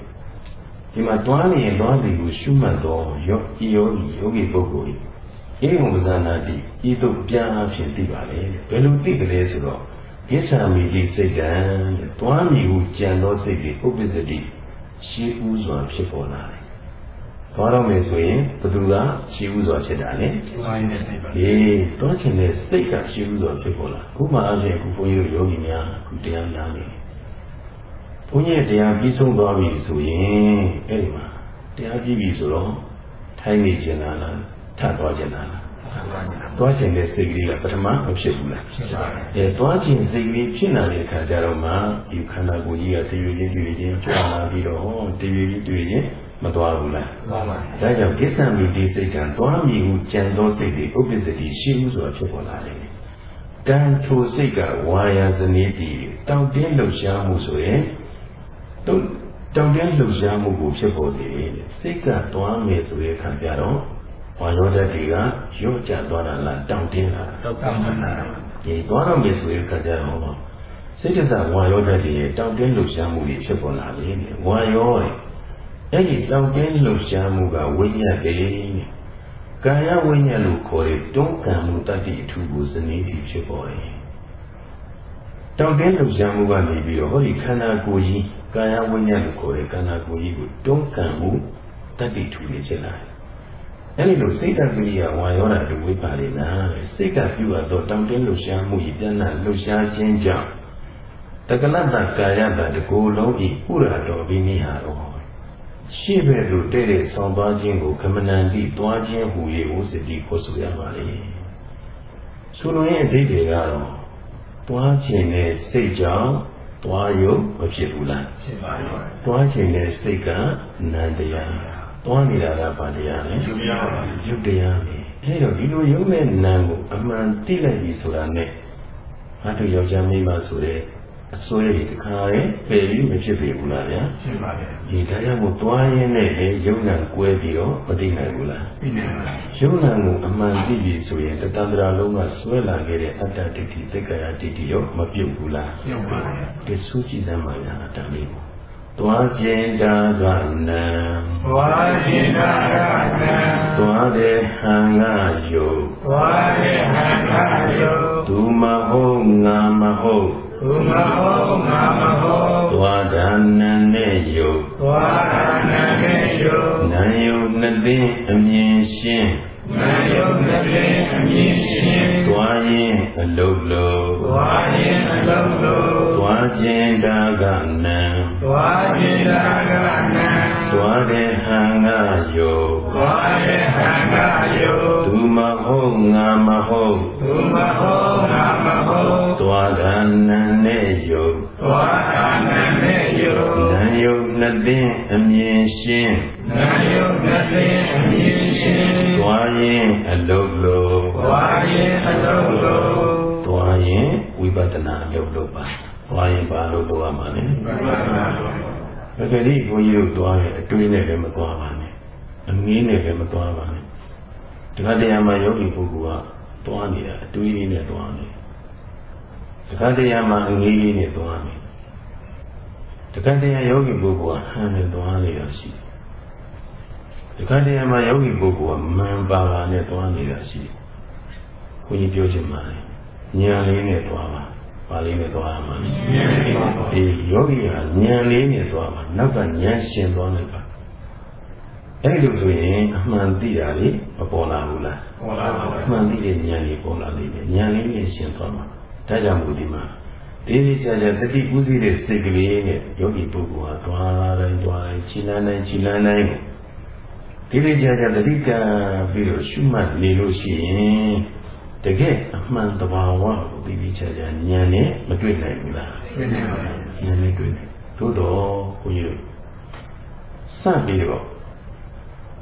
ဒီမှာတွားနေရင်တွားစီကိုရှုမှတ်တော့ယောဤယောဤယောဂီပုဂ္ဂိုလ်ဤဧဝံပဇာနာတိဤသို့ပြန်အဖြစ်သိပါလေဘယ်လိုသိကြလဲဆိုတော့ကိစ္ဆာမိတိစိတ်တံတဲ့တွားမိဟုကြံသောစိတ်တွေဥပ္ပစ္စတိရှိဥစွာဖြစ်ပေါ်လာတယ်သွားတော့မယ်ဆိုရင်ဘသူကရှိဥစွာဖြစ်တာလေသွားရင်စိတ်ပါအေးတွားချင်တဲ့စိတ်ကရှိဥစွာဖြစ်ပေါ်လာခုမှအချင်းအခုဘုန်းကြီးတို့ယောဂီများအခုတရားနာနေတယ် ဘုန်းကြီးတရားပြီးဆုံးသွားပြီဆိုရင်အဲ့ဒီမှာတရားပြီးပြီဆိုတော့ထိုင်နေကျင်လာလားထပ်သွားကျင်လာလားသွားကျင်တဲ့စိတ်ကလေးကပထမမဖြစ်ဘူးလားဖြစ်ပါဘူးအဲသွားကျင်စိတ်ကလေးဖြစ်လာတဲ့အခါကျတော့မှဒီခန္ဓာကိုယ်ကြီးကတရွေချင်းတွေ့ချင်းကြွလာပြီးတော့ဟောတရွေချင်းတွေ့ချင်းမသွားဘူးလားမှန်ပါဘူးဒါကြောင့်ကိစ္စမီဒီစိတ်ကသွားမိဟုကြံသောစိတ်တွေဥပ္ပစ္စတိရှိမှုဆိုတာဖြစ်ပေါ်လာတယ်ကံထိုစိတ်ကဝါယာဇနီးတီတောင့်တင်းလှုပ်ရှားမှုဆိုရင် တုံတောင်တန်းလှုပ်ရှားမှုကိုဖြစ်ပေါ်စေတယ်စိတ်ကသွားမယ်ဆိုတဲ့အခါကျတော့ဝါရောဓာတ်တွေကရော့ကျသွားတာလားတောင်တင်းလာတောင်တင်းလာဒီသွားတော့မယ်ဆိုတဲ့အခါကျတော့စိတ်ကစားဝါရောဓာတ်တွေရဲ့တောင်တင်းလှုပ်ရှားမှုတွေဖြစ်ပေါ်လာပြီဝါရောအဲ့ဒီတောင်တင်းလှုပ်ရှားမှုကဝိညာဉ်တည်းကာယဝိညာဉ်လို့ခေါ်တဲ့တွန်းကံမှုတတ္တိအထူးကိုစနေပြီဖြစ်ပေါ်တယ်တောင်တင်းလှုပ်ရှားမှုကနေပြီးတော့ဟောဒီခန္ဓာကိုယ်ကြီး ကာယဝိညာဉ်လို့ခေါ်တဲ့ခန္ဓာကိုယ်ကြီးကိုတွန်းကန်မှုတတ္တိထူနေခြင်းလားအဲ့ဒီလိုစိတ်တပိယဝါယောဓာတူဝိပါလိနာစိတ်ကပြုအပ်သောတောင်တင်းလှုပ်ရှားမှုဤပြန်လာလှုပ်ရှားခြင်းကြောင့်တက္ကလတ္တကာယတတကိုယ်လုံးဤဥရတော်ဘိနိဟာရောရှေ့ဘက်သို့တဲ့တဲ့ဆောင်းသွားခြင်းကိုကမဏန္တိသွားခြင်းဟူ၍ဝစတိခေါ်ဆိုရပါလေဆိုလိုရင်အဓိပ္ပာယ်ကတော့သွားခြင်းနဲ့စိတ်ကြောင့် သွားရုံမဖြစ်ဘူးလားဖြစ်ပါရဲ့သွားခြင်းနဲ့စိတ်ကနန္တရားသွားနေတာကဘာတရားလဲယုတ်တရားပါယုတ်တရားပဲအဲဒါဒီလိုယုတ်နဲ့နံကိုအမှန်သိလိုက်ပြီဆိုတာနဲ့ငါတို့ယောက်ျားမိန်းမဆိုတဲ့ အစွဲတွေတခါလေပယ်ပြီးမဖြစ်ပေဘူးလားဗျာဖြစ်ပါရဲ့ဒီဒါကြောင့်မို့သွားရင်းနဲ့လေယုံနာကွဲပြီးတော့မသိနိုင်ဘူးလားသိနိုင်ပါယုံနာကိုအမှန်သိပြီဆိုရင်တတန္တရာလုံးကစွဲလာခဲ့တဲ့အတ္တဒိဋ္ဌိသက္ကာယဒိဋ္ဌိရောမပြုတ်ဘူးလားပြုတ်ပါရဲ့ဒီစုကြည့်သမ်းပါဗျာအတ္တလေးကိုသွားခြင်းတာကနံသွားခြင်းတာကနံသွားတဲ့ဟံကယုတ်သွားတဲ့ဟံကယုတ်ဒုမဟုတ်ငါမဟုတ် သူမဟုတ်ငါမဟုတ်သွားဒါနံနဲ့ယုတ်သွားဒါနံနဲ့ယုတ်နာယုတ်နှစ်သိအမြင်ရှင်းနာယုတ်နှစ်သိအမြင်ရှင်းသွားရင်အလုတ်လုံးသွားရင်အလုတ်လုံးသွားခြင်းဒါကနံသွားခြင်းဒါကနံသွားတဲ့ဟံကယုတ်သွားတဲ့ဟံကယုတ်သူမဟုတ်ငါမဟုတ်သူမဟုတ်ငါ မဟုတ်သွားတာနံနဲ့ယုတ်သွားတာနံနဲ့ယုတ်နံယုတ်နှစ်သိအမြင်ရှင်းနံယုတ်နှစ်သိအမြင်ရှင်းသွားရင်အလုတ်လို့သွားရင်အလုတ်လို့သွားရင်ဝိပဿနာအလုတ်လို့ပါသွားရင်ဘာလို့လုပ်ရမှာလဲဝိပဿနာပဂတိဘုန်းကြီးတို့သွားရင်အတွေးနဲ့လည်းမသွားပါနဲ့အငင်းနဲ့လည်းမသွားပါနဲ့ဒီကတရားမှာယောဂီပုဂ္ဂိုလ်ကသွားနေတာအတွေးလေးနဲ့သွားနေတခါ တည်းမှာအငေးလေးနဲ့သွားနေတခါတည်းယောဂီပုဂ္ဂိုလ်ကဟန်နဲ့သွားနေတာရှိတခါတည်းမှာယောဂီပုဂ္ဂိုလ်ကမန်ပါပါနဲ့သွားနေတာရှိဘုန်းကြီးပြောချင်ပါတယ်ညာလေးနဲ့သွားပါပါလေးနဲ့သွားရမှာလေအေးယောဂီကဉာဏ်လေးနဲ့သွားမှာနောက်ကဉာဏ်ရှင်သွားလိုက်ပါအဲ့လိုဆိုရင်အမှန်သိတာလေမပေါ်လာဘူးလားပေါ်လာပါဘူးအမှန်သိတဲ့ဉာဏ်လေးပေါ်လာလိမ့်မယ်ဉာဏ်လေးနဲ့ရှင်သွားမှာ ဒါကြောင့်မို့ဒီမှာဒီဒီချာချာတတိဥစည်းတဲ့စိတ်ကလေးနဲ့ယောဂီပုဂ္ဂိုလ်ဟာသွားတိုင်းသွားတိုင်းခြိလန်းတိုင်းခြိလန်းတိုင်းဒီဒီချာချာတတိကပြီးတော့ရှုမှတ်နေလို့ရှိရင်တကယ်အမှန်တဘာဝကိုပြီးပြီးချာချာဉာဏ်နဲ့မတွေ့နိုင်ဘူးလားတွေ့နိုင်ပါဘူးဉာဏ်နဲ့တွေ့သို့တော့ဘုန်းကြီးစပြီးတော့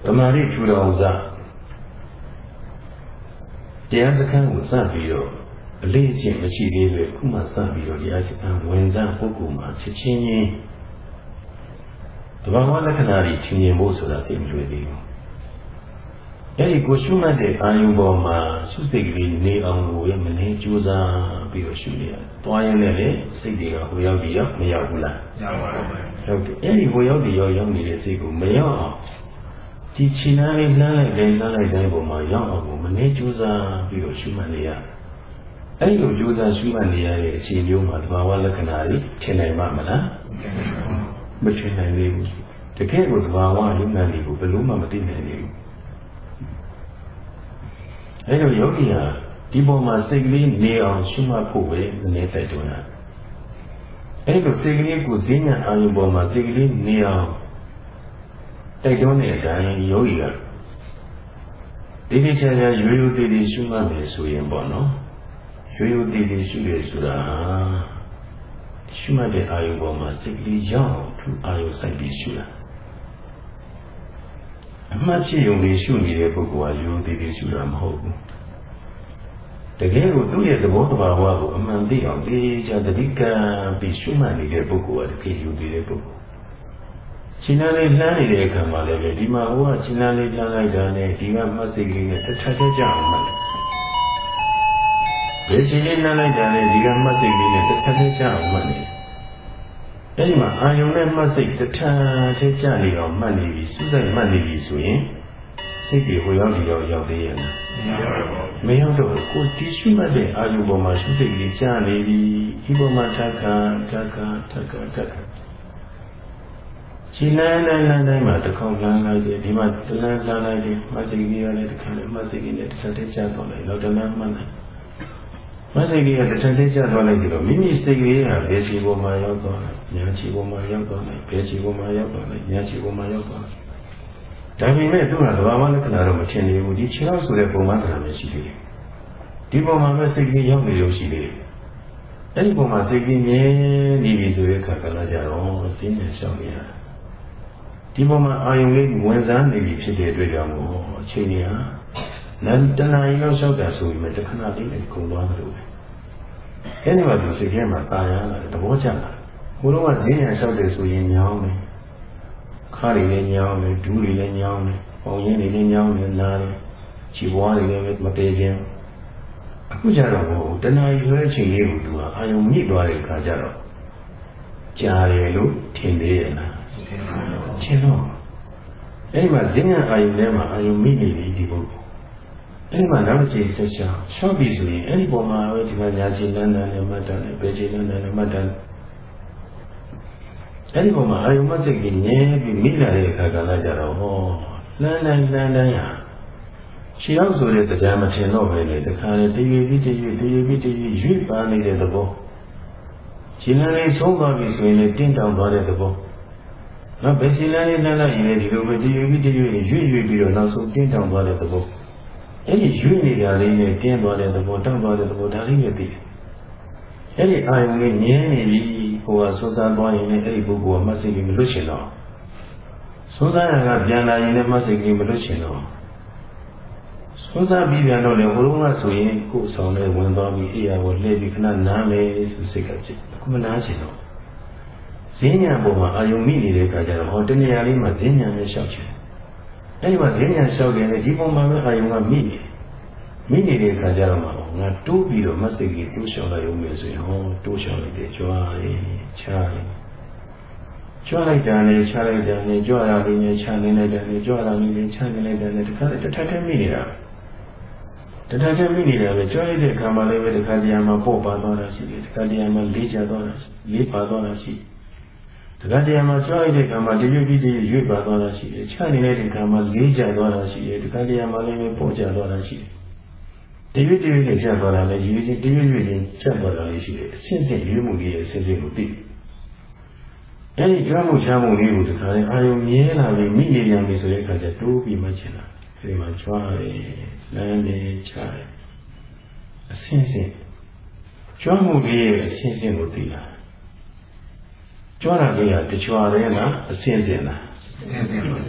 တမာရီထူတော်စတရားစခန်းကိုစပြီးတော့ အလေးအကျင့်မရှိသေးပဲခုမှစပြီးတော့တရားစခန်းဝင်စားပုဂ္ဂိုလ်မှာချက်ချင်းချင်းတဘာဝလက္ခဏာတွေထင်မြင်ဖို့ဆိုတာသိမလွယ်သေးဘူးအဲ့ဒီကိုရှုမှတ်တဲ့အာယုပေါ်မှာရှုစိတ်ကလေးနေအောင်လို့ရမနေကြိုးစားပြီးတော့ရှုနေရတယ်။တွားရင်လည်းစိတ်တွေကဟိုရောက်ဒီရောက်မရောက်ဘူးလား။ရောက်ပါဘူး။ဟုတ်တယ်။အဲ့ဒီဟိုရောက်ဒီရောက်ရောက်နေတဲ့စိတ်ကိုမရောက်အောင်ဒီခြေနှမ်းလေးလှမ်းလိုက်တယ်လှမ်းလိုက်တဲ့ပုံမှာရောက်အောင်ကိုမနေကြိုးစားပြီးတော့ရှုမှတ်နေရ။ အဲ့ဒီလိုကြိုးစားရှုမှတ်နေရတဲ့အချိန်မျိုးမှာသဘာဝလက္ခဏာတွေထင်နိုင်ပါမလား။မထင်နိုင်သေးဘူး။တကယ်ကိုသဘာဝလူနာတွေကိုဘယ်လို့မှမသိနိုင်သေးဘူးအဲလိုယောဂီဟာဒီပုံမှာစိတ်ကလေးနေအောင်ရှုမှတ်ဖို့ပဲနည်းတိုက်တွန်းတာအဲလိုစိတ်ကလေးကိုဈဉ္ညာအာရုံပေါ်မှာစိတ်ကလေးနေအောင်တိုက်တွန်းတဲ့အတိုင်းယောဂီကဒီဒီချာချာရိုးရိုးသေးသေးရှုမှတ်မယ်ဆိုရင်ပေါ့နော် ရိုးရိုးသေးသေးရှုရဆိုတာရှုမှတ်တဲ့အာယုံပေါ်မှာစိတ်ကလေးရောက်သူအာယုံစိုက်ပြီးရှုတာအမှတ်ဖြစ်ုံလေးရှုနေတဲ့ပုဂ္ဂိုလ်ကရိုးသေးသေးရှုတာမဟုတ်ဘူးတကယ်ကိုသူ့ရဲ့သဘောတဘာဝကိုအမှန်သိအောင်သိချာတတိကံပြီးရှုမှတ်နေတဲ့ပုဂ္ဂိုလ်ကတကယ်ရိုးသေးတဲ့ပုဂ္ဂိုလ်ရှင်းနာလေးလှမ်းနေတဲ့အခါမှာလည်းပဲဒီမှာဟိုကရှင်းနာလေးလှမ်းလိုက်တာနဲ့ဒီကမှတ်စိတ်ကလေးနဲ့တစ်ထပ်ထက်ကြအောင်မှတ်တယ် ဘယ်ရှင်းလေးလှမ်းလိုက်တာနဲ့ဒီကမှတ်စိတ်ကလေးနဲ့တစ်ထပ်ထက်ကြအောင်မှတ်တယ်အဲဒီမှာအာယုံနဲ့မှတ်စိတ်တစ်ထပ်ထက်ကြနေအောင်မှတ်နေပြီစွစိတ်မှတ်နေပြီဆိုရင်စိတ်တွေဟိုရောက်ဒီရောက်ရောက်သေးရဲ့မရောက်တော့ကိုတီးရှိမှတ်တဲ့အာယုံပေါ်မှာစွစိတ်ကလေးကြားနေပြီဒီပေါ်မှာထပ်ခါထပ်ခါထပ်ခါထပ်ခါခြေလန်းလန်းလန်းတိုင်းမှာတစ်ခေါက်လန်းလိုက်တယ်ဒီမှာတလန်းလန်းလိုက်တယ်မဆိတ်ကြီးရတယ်တစ်ခါလည်းမဆိတ်ကြီးနဲ့တစ်ခါတည်းကြားတော့လိုက်တော့တလန်းမှန်းလိုက် မဆိတ်ကြီးကတစ်ခါတည်းကြားတော့လိုက်ဆိုတော့မိမိစိတ်ကလေးကဘယ်ခြေပေါ်မှာရောက်သွားလဲညာခြေပေါ်မှာရောက်သွားတယ်ဘယ်ခြေပေါ်မှာရောက်သွားလဲညာခြေပေါ်မှာရောက်သွားတယ်ဒါပေမဲ့သူကသဘာဝလက္ခဏာတော့မထင်သေးဘူးဒီခြေထောက်ဆိုတဲ့ပုံမှန်တရားမျိုးရှိသေးတယ်ဒီပုံမှာပဲစိတ်ကလေးရောက်နေလို့ရှိသေးတယ်အဲ့ဒီပုံမှာစိတ်ကလေးမြဲနေပြီဆိုတဲ့အခါကလည်းကြတော့စိတ်နဲ့ရှောင်နေရဒီပုံမှာအာယုံလေးဝင်စားနေပြီဖြစ်တဲ့အတွက်ကြောင့်မို့အချိန်ကြီးဟာ နန္တနာရီလောက်လျှောက်တာဆိုရင်တခဏလေးနဲ့ကုန်သွားတယ်လို့အဲ့ဒီမှာဒီစိတ်ထဲမှာตายရတာသဘောကျလာဘုရားကဈေးရလျှောက်တယ်ဆိုရင်ညောင်းတယ်ခါတွေလည်းညောင်းတယ်ဒူးတွေလည်းညောင်းတယ်ပေါင်ရင်းတွေလည်းညောင်းတယ်နားတယ်ခြေဘွားတွေလည်းမတည်ခြင်းအခုကျတော့ဘုတဏှာရွယ်ချိန်လေးကိုသူကအာယုံမြင့်သွားတဲ့အခါကျတော့ကြားတယ်လို့ထင်သေးရဲ့လားထင်တော့အဲ့ဒီမှာဈဉ္ညာအာယုံထဲမှာအာယုံမြင့်နေပြီဒီပုဂ္ဂိုလ် အဲ့ဒီမှာနောက်တစ်ချိန်ဆက်ရှာရှော့ပြီဆိုရင်အဲ့ဒီပုံမှာပဲဒီမှာညာချင်းလန်းလန်းနဲ့မှတ်တယ်ဘယ်ချင်းလန်းလန်းနဲ့မှတ်တယ်အဲ့ဒီပုံမှာအာယုံမစိတ်ကြီးငြင်းပြီးမိလာတဲ့အခါကလည်းကြတော့ဟောလန်းလန်းလန်းလန်းရခြေရောက်ဆိုတဲ့တရားမထင်တော့ပဲလေတခါလေတရွေပြီးတရွေတရွေပြီးတရွေရွေ့ပါနေတဲ့သဘောခြေလန်းလေးဆုံးသွားပြီဆိုရင်လည်းတင်းတောင်သွားတဲ့သဘောနော်ဘယ်ခြေလန်းလေးလန်းလိုက်ရင်လည်းဒီလိုပဲတရွေပြီးတရွေရွေ့ရွေ့ပြီးတော့နောက်ဆုံးတင်းတောင်သွားတဲ့သဘော အဲ့ဒီရွေ့နေတာလေးနဲ့တင်းသွားတဲ့သဘောတောင့်သွားတဲ့သဘောဒါလေးပဲသိတယ်အဲ့ဒီအာယုံလေးငြင်းနေပြီဟိုကဆွမ်းစားသွားရင်လည်းအဲ့ဒီပုဂ္ဂိုလ်ကမတ်စိတ်ကြီးမလွတ်ချင်တော့ဆွမ်းစားရကပြန်လာရင်လည်းမတ်စိတ်ကြီးမလွတ်ချင်တော့ဆွမ်းစားပြီးပြန်တော့လေဟိုတုန်းကဆိုရင်ကိုယ်ဆောင်နဲ့ဝင်သွားပြီးအေးရကိုလှည့်ပြီးခဏနားမယ်ဆိုစိတ်ကဖြစ်အခုမနာချင်တော့ဈဉ္ညာပုံမှာအာယုံမိနေတဲ့အခါကျတော့ဟောတနေရာလေးမှာဈဉ္ညာနဲ့ရှောက်ချင် အဲ့ဒီမှာဈဉ္ညာရှောက်တယ်လေဒီပုံမှာပဲအာယုံကမိနေမိနေတဲ့အခါကျတော့မှငါတိုးပြီးတော့မစိတ်ကြီးတိုးလျှောက်လိုက်ရုံပဲဆိုရင်ဟောတိုးလျှောက်လိုက်တယ်ကြွားရင်ချားရင်ကြွားလိုက်တာနဲ့ချားလိုက်တာနဲ့ကြွားတာလေးနဲ့ချားနေလိုက်တာနဲ့ကြွားတာလေးနဲ့ချားနေလိုက်တာနဲ့တခါတထက်ထက်မိနေတာတထက်ထက်မိနေတာပဲကြွားလိုက်တဲ့အခါမှာလည်းပဲတခါတည်းမှာပေါ့ပါသွားတာရှိတယ်တခါတည်းမှာလေးချသွားတာလေးပါသွားတာရှိတယ် တခါတည်းမှာကြွားလိုက်တဲ့အခါမှာတရွေ့ပြီးတရွေ့ရွေ့ပါသွားတာရှိတယ်ချနေတဲ့အခါမှာလေးချသွားတာရှိတယ်တခါတည်းမှာလည်းပဲပေါ့ချသွားတာရှိတယ်တရွေ့တရွေ့နဲ့ဖြတ်သွားတာလည်းရွေ့ချင်းတရွေ့ရွေ့ချင်းဖြတ်သွားတာလည်းရှိတယ်အစစ်စစ်ရွေ့မှုကြီးရဲ့အစစ်စစ်ကိုသိအဲဒီကြွမှုချမ်းမှုလေးကိုတခါရင်အာယုံမြဲလာပြီးမိနေပြန်ပြီဆိုတဲ့အခါကျတိုးပြီးမှချင်တာအဲဒီမှာကြွားတယ်လမ်းနေချတယ်အစင်းစင်းကြွားမှုလေးရဲ့အစင်းစင်းကိုသိတာ ကြွားတာလေးကတချွာတယ်လားအစင်းစင်းလား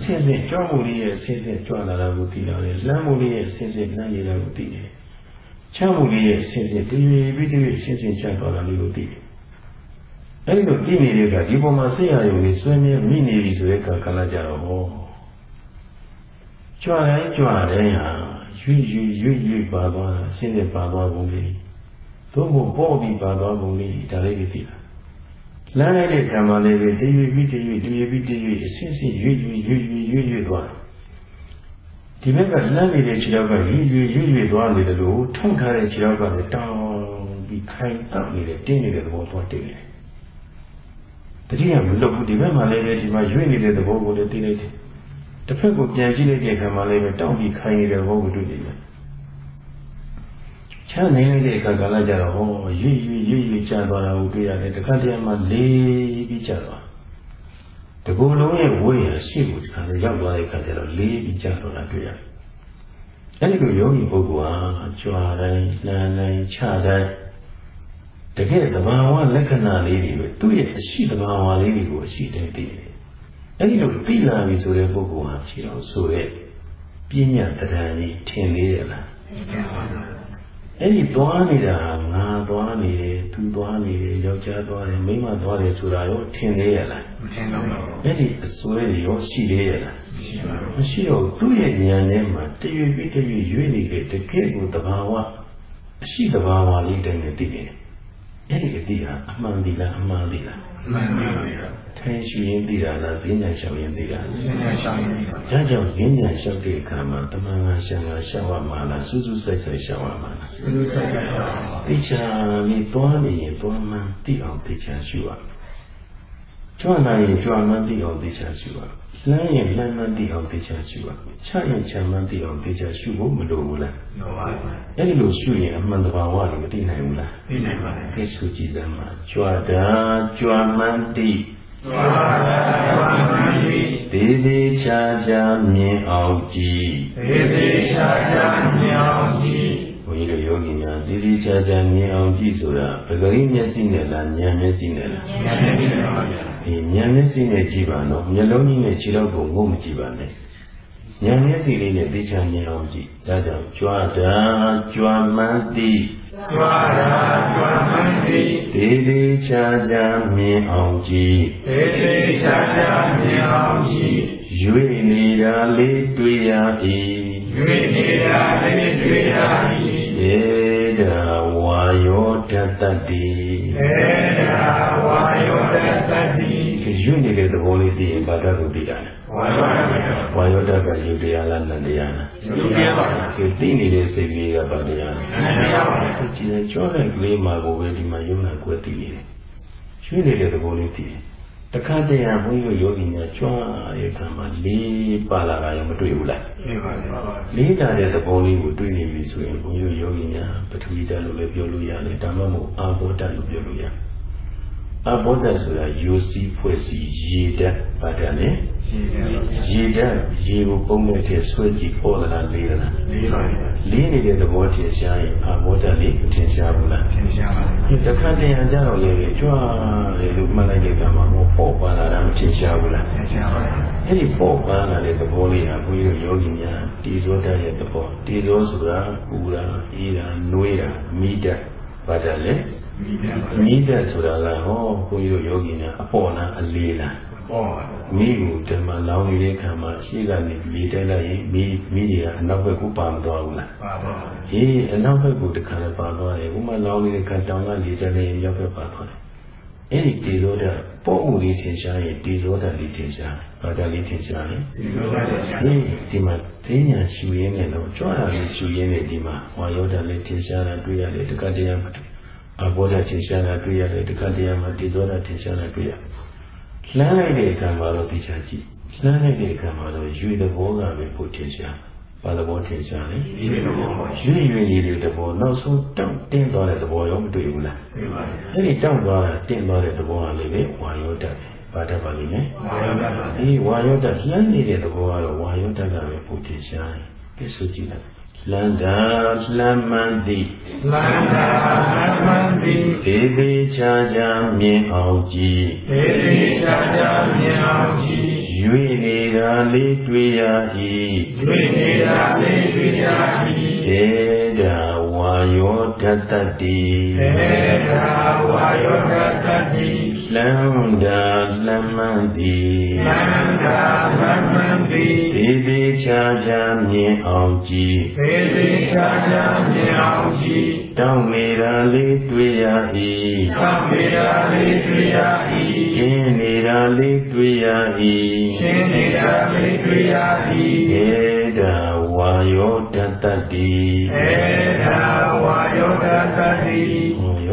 ဆင်းဆင်းကြွမှုလေးရဲ့ဆင်းဆင်းကြွလာတာကိုသိလာတယ်လမ်းမှုလေးရဲ့ဆင်းဆင်းလမ်းရတာကိုသိတယ်ချမ်းမှုလေးရဲ့ဆင်းဆင်းတည်ပြီးတည်ဆင်းဆင်းချသွားတာလေးကိုသိတယ်အဲ့ဒီလိုသိနေတဲ့ကဒီပုံမှာစိတ်ရရုံလေးဆွဲမြဲမိနေပြီဆိုတဲ့ကကလာကြတော့ဟောကြွတိုင်းကြွတိုင်းဟာရွေ့ရွေ့ရွေ့ရွေ့ပါသွားတာဆင်းရဲပါသွားပုံလေးသို့မဟုတ်ပေါ့ပြီးပါသွားပုံလေးဒါလေးကိုသိတာ လမ်းလိုက်တဲ့ကံမလေးပဲတည်ပြီးတည်ပြီးတည်ပြီးတည်ပြီးအဆင်းဆင်းရွေ့ရွေ့ရွေ့ရွေ့ရွေ့ရွေ့သွားဒီဘက်ကလမ်းနေတဲ့ခြေထောက်ကရွေ့ရွေ့ရွေ့ရွေ့သွားနေတယ်လို့ထုံထားတဲ့ခြေထောက်ကလည်းတောင်းပြီးခိုင်တောက်နေတယ်တင်းနေတဲ့သဘောသွားတည်နေတယ်တတိယမလွတ်ဘူးဒီဘက်မှာလည်းပဲဒီမှာရွေ့နေတဲ့သဘောကိုလည်းသိလိုက်တယ်တစ်ဖက်ကိုပြန်ကြည့်လိုက်တဲ့အခါမှာလည်းပဲတောင့်ပြီးခိုင်းနေတဲ့ဘောကိုတွေ့နေတယ် ချမ်းနိုင်တဲ့အခါကလည်းကြတော့ဟောရွေ့ရွေ့ရွေ့ရွေ့ကျသွားတာကိုတွေ့ရတယ်တခါတည်းမှာလေးပြီးကျသွားတကူလုံးရဲ့ဝိရရှိကိုဒီခါလေးရောက်သွားတဲ့အခါကျတော့လေးပြီးကျသွားတာတွေ့ရတယ်အဲဒီလိုယောဂီပုဂ္ဂိုလ်ဟာကြွားတိုင်းလှမ်းတိုင်းခြတိုင်းတကယ်သဘာဝလက္ခဏာလေးတွေပဲသူ့ရဲ့အရှိသဘာဝလေးတွေကိုအရှိတိုင်းသိတယ်အဲ့ဒီလိုသိလာပြီဆိုတဲ့ပုဂ္ဂိုလ်ဟာခြေတော်ဆိုတဲ့ပညာတရားကြီးထင်သေးရဲ့လား အဲ့ဒီသွားနေတာငါသွားနေတယ်သူသွားနေတယ်ယောက်ျားသွားတယ်မိန်းမသွားတယ်ဆိုတာရောထင်သေးရဲ့လားမထင်တော့ဘူးအဲ့ဒီအစွဲတွေရောရှိသေးရဲ့လားမရှိတော့သူ့ရဲ့ဉာဏ်ထဲမှာတရွေပြီးတရွေရွေ့နေတဲ့တကယ့်ကိုတဘာဝအရှိတဘာဝလေးတိုင်းနဲ့သိတယ်အဲ့ဒီအတိဟာအမှန်ဒီလားအမှန်ဒီလားမှန်ပါဗျာ ထိုင်ရှိရင်သိတာလားဈဉ္ညာလျှောက်ရင်သိတာဈဉ္ညာလျှောက်ရင်သိတာဒါကြောင့်ဈဉ္ညာလျှောက်တဲ့အခါမှာတမန်ငါရှံငါရှောက်ရမှာလားစူးစူးဆိုင်ဆိုင်ရှောက်ရမှာလားစူးစူးဆိုင်ဆိုင်ရှောက်ရမှာသိချာပြီးသွားနေရင်သွားမှန်းသိအောင်သိချာရှုရကြွလာရင်ကြွမှန်းသိအောင်သိချာရှုရလှမ်းရင်လှမ်းမှန်းသိအောင်သိချာရှုရချရင်ချမှန်းသိအောင်သိချာရှုဖို့မလိုဘူးလားလိုပါဘူးအဲ့ဒီလိုရှုရင်အမှန်တဘာဝကိုမသိနိုင်ဘူးလားသိနိုင်ပါတယ်သိစုကြည့်စမ်းပါကြွတာကြွမှန်းသိကြွတာကြွမှန်း သိသေးသေးချာချာမြင်အောင်ကြည့်သေးသေးချာချာမြင်အောင်ကြည့်ဘုန်းကြီးတို့ယောဂီများသေးသေးချာချာမြင်အောင်ကြည့်ဆိုတာပဂရိမျက်စိနဲ့လားဉာဏ်မျက်စိနဲ့လားဉာဏ်မျက်စိနဲ့ပါဗျာဒီဉာဏ်မျက်စိနဲ့ကြည့်ပါနော်မျက်လုံးကြီးနဲ့ခြေထောက်ကိုငုံမကြည့်ပါနဲ့ဉာဏ်မျက်စိလေးနဲ့သိချာမြင်အောင်ကြည့်ဒါကြောင့်ကြွတာကြွမှန်းသိ ကြွတာကြွမှန်းသိဒေဒေချာချာမြင်အောင်ကြည့်ဒေဒေချာချာမြင်အောင်ကြည့်ရွေနေတာလေးတွေ့ရ၏ရွေနေတာလေးတွေ့ရ၏ဧဒါဝါယော တတတ္တိဧဒါဝါယောတတတ္တိရွေနေတဲ့သဘောလေးသိရင်ဘာတတ်ကိုသိတာလဲဝါယောဝါယောတကယုတရားလားနန္တရားလားယုတရားပါဒီသိနေတဲ့စိတ်ကလေးကဘာတရားလဲနန္တရားပါဒီကြည့်ကြောတဲ့ကလေးမှာကိုပဲဒီမှာယုံနာကွယ်သိနေတယ်ရွှေနေတဲ့သဘောလေးသိတယ် တခါတည်းဘုန်းကြီးယောဂီများကြွားရဲ့ခံမှာလေးပါလာတာရောမတွေ့ဘူးလားတွေ့ပါပါလေးတာတဲ့သဘောလေးကိုတွေ့နေပြီဆိုရင်ဘုန်းကြီးယောဂီများပထဝီဓာတ်လို့လည်းပြောလို့ရတယ်ဒါမှမဟုတ်အာဘောဓာတ်လို့ပြောလို့ရတယ် အဘောဓဆိုတာယူစီဖွဲ့စီရေဓာတ်ဗာဓာတ်နဲ့ရေဓာတ်ရေကိုပုံနဲ့ထည့်ဆွဲကြည့်ပေါ်လာလေးလားလေးပါဗျာလေးနေတဲ့သဘောထင်ရှားရင်အဘောဓာတ်လေးထင်ရှားဘူးလားထင်ရှားပါဘူးတခါတည်းအကြတော့လေကြွားလေလို့မှတ်လိုက်တဲ့ကမှာဟောပေါ်ပါလာတာမထင်ရှားဘူးလားထင်ရှားပါဘူးအဲ့ဒီပေါ်ပါလာတဲ့သဘောလေးဟာဘုရားယောဂီများဒီဇောတတ်ရဲ့သဘောဒီဇောဆိုတာပူတာအေးတာနှွေးတာမိတတ် ဗာဓာတ်လေမိတဲ့ဆိုတာကဟောဘုန်းကြီးတို့ယောဂီများအပေါ်လားအလေးလားပေါ်ပါမိကိုဓမ္မလောင်းနေတဲ့ခံမှာရှေ့ကနေလေတိုက်လိုက်ရင်မိမိတွေကအနောက်ဘက်ကိုပါမသွားဘူးလားပါပါဟေးအနောက်ဘက်ကိုတခါလည်းပါသွားတယ်ဥမာလောင်းနေတဲ့ခံတောင်ကလေတိုက်လိုက်ရင်ရောက်ဘက်ပါသွားတယ် အဲ့ဒီတေဇောဓာပေါ့ဦးလေးထင်ရှားရင်တေဇောဓာလေးထင်ရှားဘာဓာလေးထင်ရှားလဲတေဇောဓာထင်ရှားဟေးဒီမှာသိညာရှူရင်းနဲ့တော့ကြွားတာလေးရှူရင်းနဲ့ဒီမှာဝါယောဓာလေးထင်ရှားတာတွေ့ရတယ်တက္ကတရားမတွေ့အဘောဓာထင်ရှားတာတွေ့ရတယ်တခါတည်းမှာဒီဇောဓာထင်ရှားတာတွေ့ရလှမ်းလိုက်တဲ့အခါမှာတော့သိချာကြည့်လှမ်းလိုက်တဲ့အခါမှာတော့ရွေသဘောကပဲပိုထင်ရှား ဘာသဘောထင်ရှားလဲရွေသဘောရွေရွေလေးတွေသဘောနောက်ဆုံးတောင့်တင်းသွားတဲ့သဘောရောမတွေ့ဘူးလားတွေ့ပါဘူးအဲ့ဒီတောင့်သွားတာတင်းသွားတဲ့သဘောကလည်းပဲဝါယောဓာတ်ဘာတတ်ပါလိမ့်မယ်ဝါယောဓာတ်ဒီဝါယောဓာတ်လှမ်းနေတဲ့သဘောကတော့ဝါယောဓာတ်ကပဲပိုထင်ရှားတယ်ပြဆိုကြည့်လိုက်လန္တာလမ်းမှန်သည်လန္တာလမ်းမှန်သည်ဒေသေးချာချာမြင်အောင်ကြည်ဒေသေးချာချာမြင်အောင်ကြည်ယရွေ နေတာလေးတွေ့ရ၏ရွေနေတာလေးတွေ့ရ၏ဧဒါဝါယောတတ္တတိဧဒါဝါယောတတ္တတိ လမ်းတာလမ်းမှန်သည်လမ်းတာလမ်းမှန်သည်သေသေးချာချာမြင်အောင်ကြည်သေသေးချာချာမြင်အောင်ကြည်တောင်းနေတာလေးတွေ့ရ၏တောင်းနေတာလေးတွေ့ရ၏ရှင်းနေတာလေးတွေ့ရ၏ရှင်းနေတာလေးတွေ့ရ၏ဧဒါဝါယောတတ္တတိဧဒါဝါယောတတ္တတိ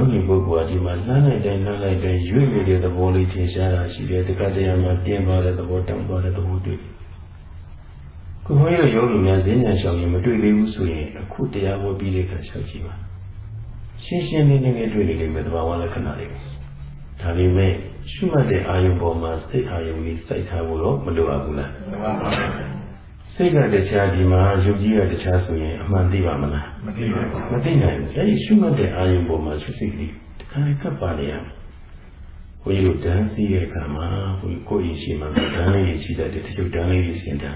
ယောဂီပုဂ္ဂိုလ်ကဒီမှာလှမ်းလိုက်တိုင်းလှမ်းလိုက်တိုင်းရွေ့နေတဲ့သဘောလေးသင်ရှားတာရှိတယ်တက္ကတရားမှာတင်းသွားတဲ့သဘောတောင်းသွားတဲ့သဘောတွေ့ခုဘုန်းကြီးတို့ယောဂီများဈဉ္ညာရှောင်ရင်မတွေ့သေးဘူးဆိုရင်အခုတရားဝဲပြီးတဲ့အခါရှောက်ကြည့်ပါရှင်းရှင်းလင်းလင်းလေးတွေ့နေလိမ့်မယ်သဘာဝလက္ခဏာတွေဒါပေမဲ့ရှုမှတ်တဲ့အာယုံပေါ်မှာစိတ်အာယုံကြီးစိုက်ထားဖို့တော့မလိုအပ်ဘူးလားမလိုအပ်ပါဘူး စိတ်ကတခြားဒီမှာယုတ်ကြီးကတခြားဆိုရင်အမှန်သိပါမလားမသိပါဘူးမသိနိုင်ဘူးအဲဒီရှုမှတ်တဲ့အာယုံပေါ်မှာရှုစိတ်ကလေးတခါကပ်ပါနေရမယ်ဘုန်းကြီးတို့တန်းစီးတဲ့အခါမှာဘုန်းကြီးကိုယ်ရင်ရှိမှတန်းလေးရှိတတ်တယ်တချို့တန်းလေးရှင်းတာ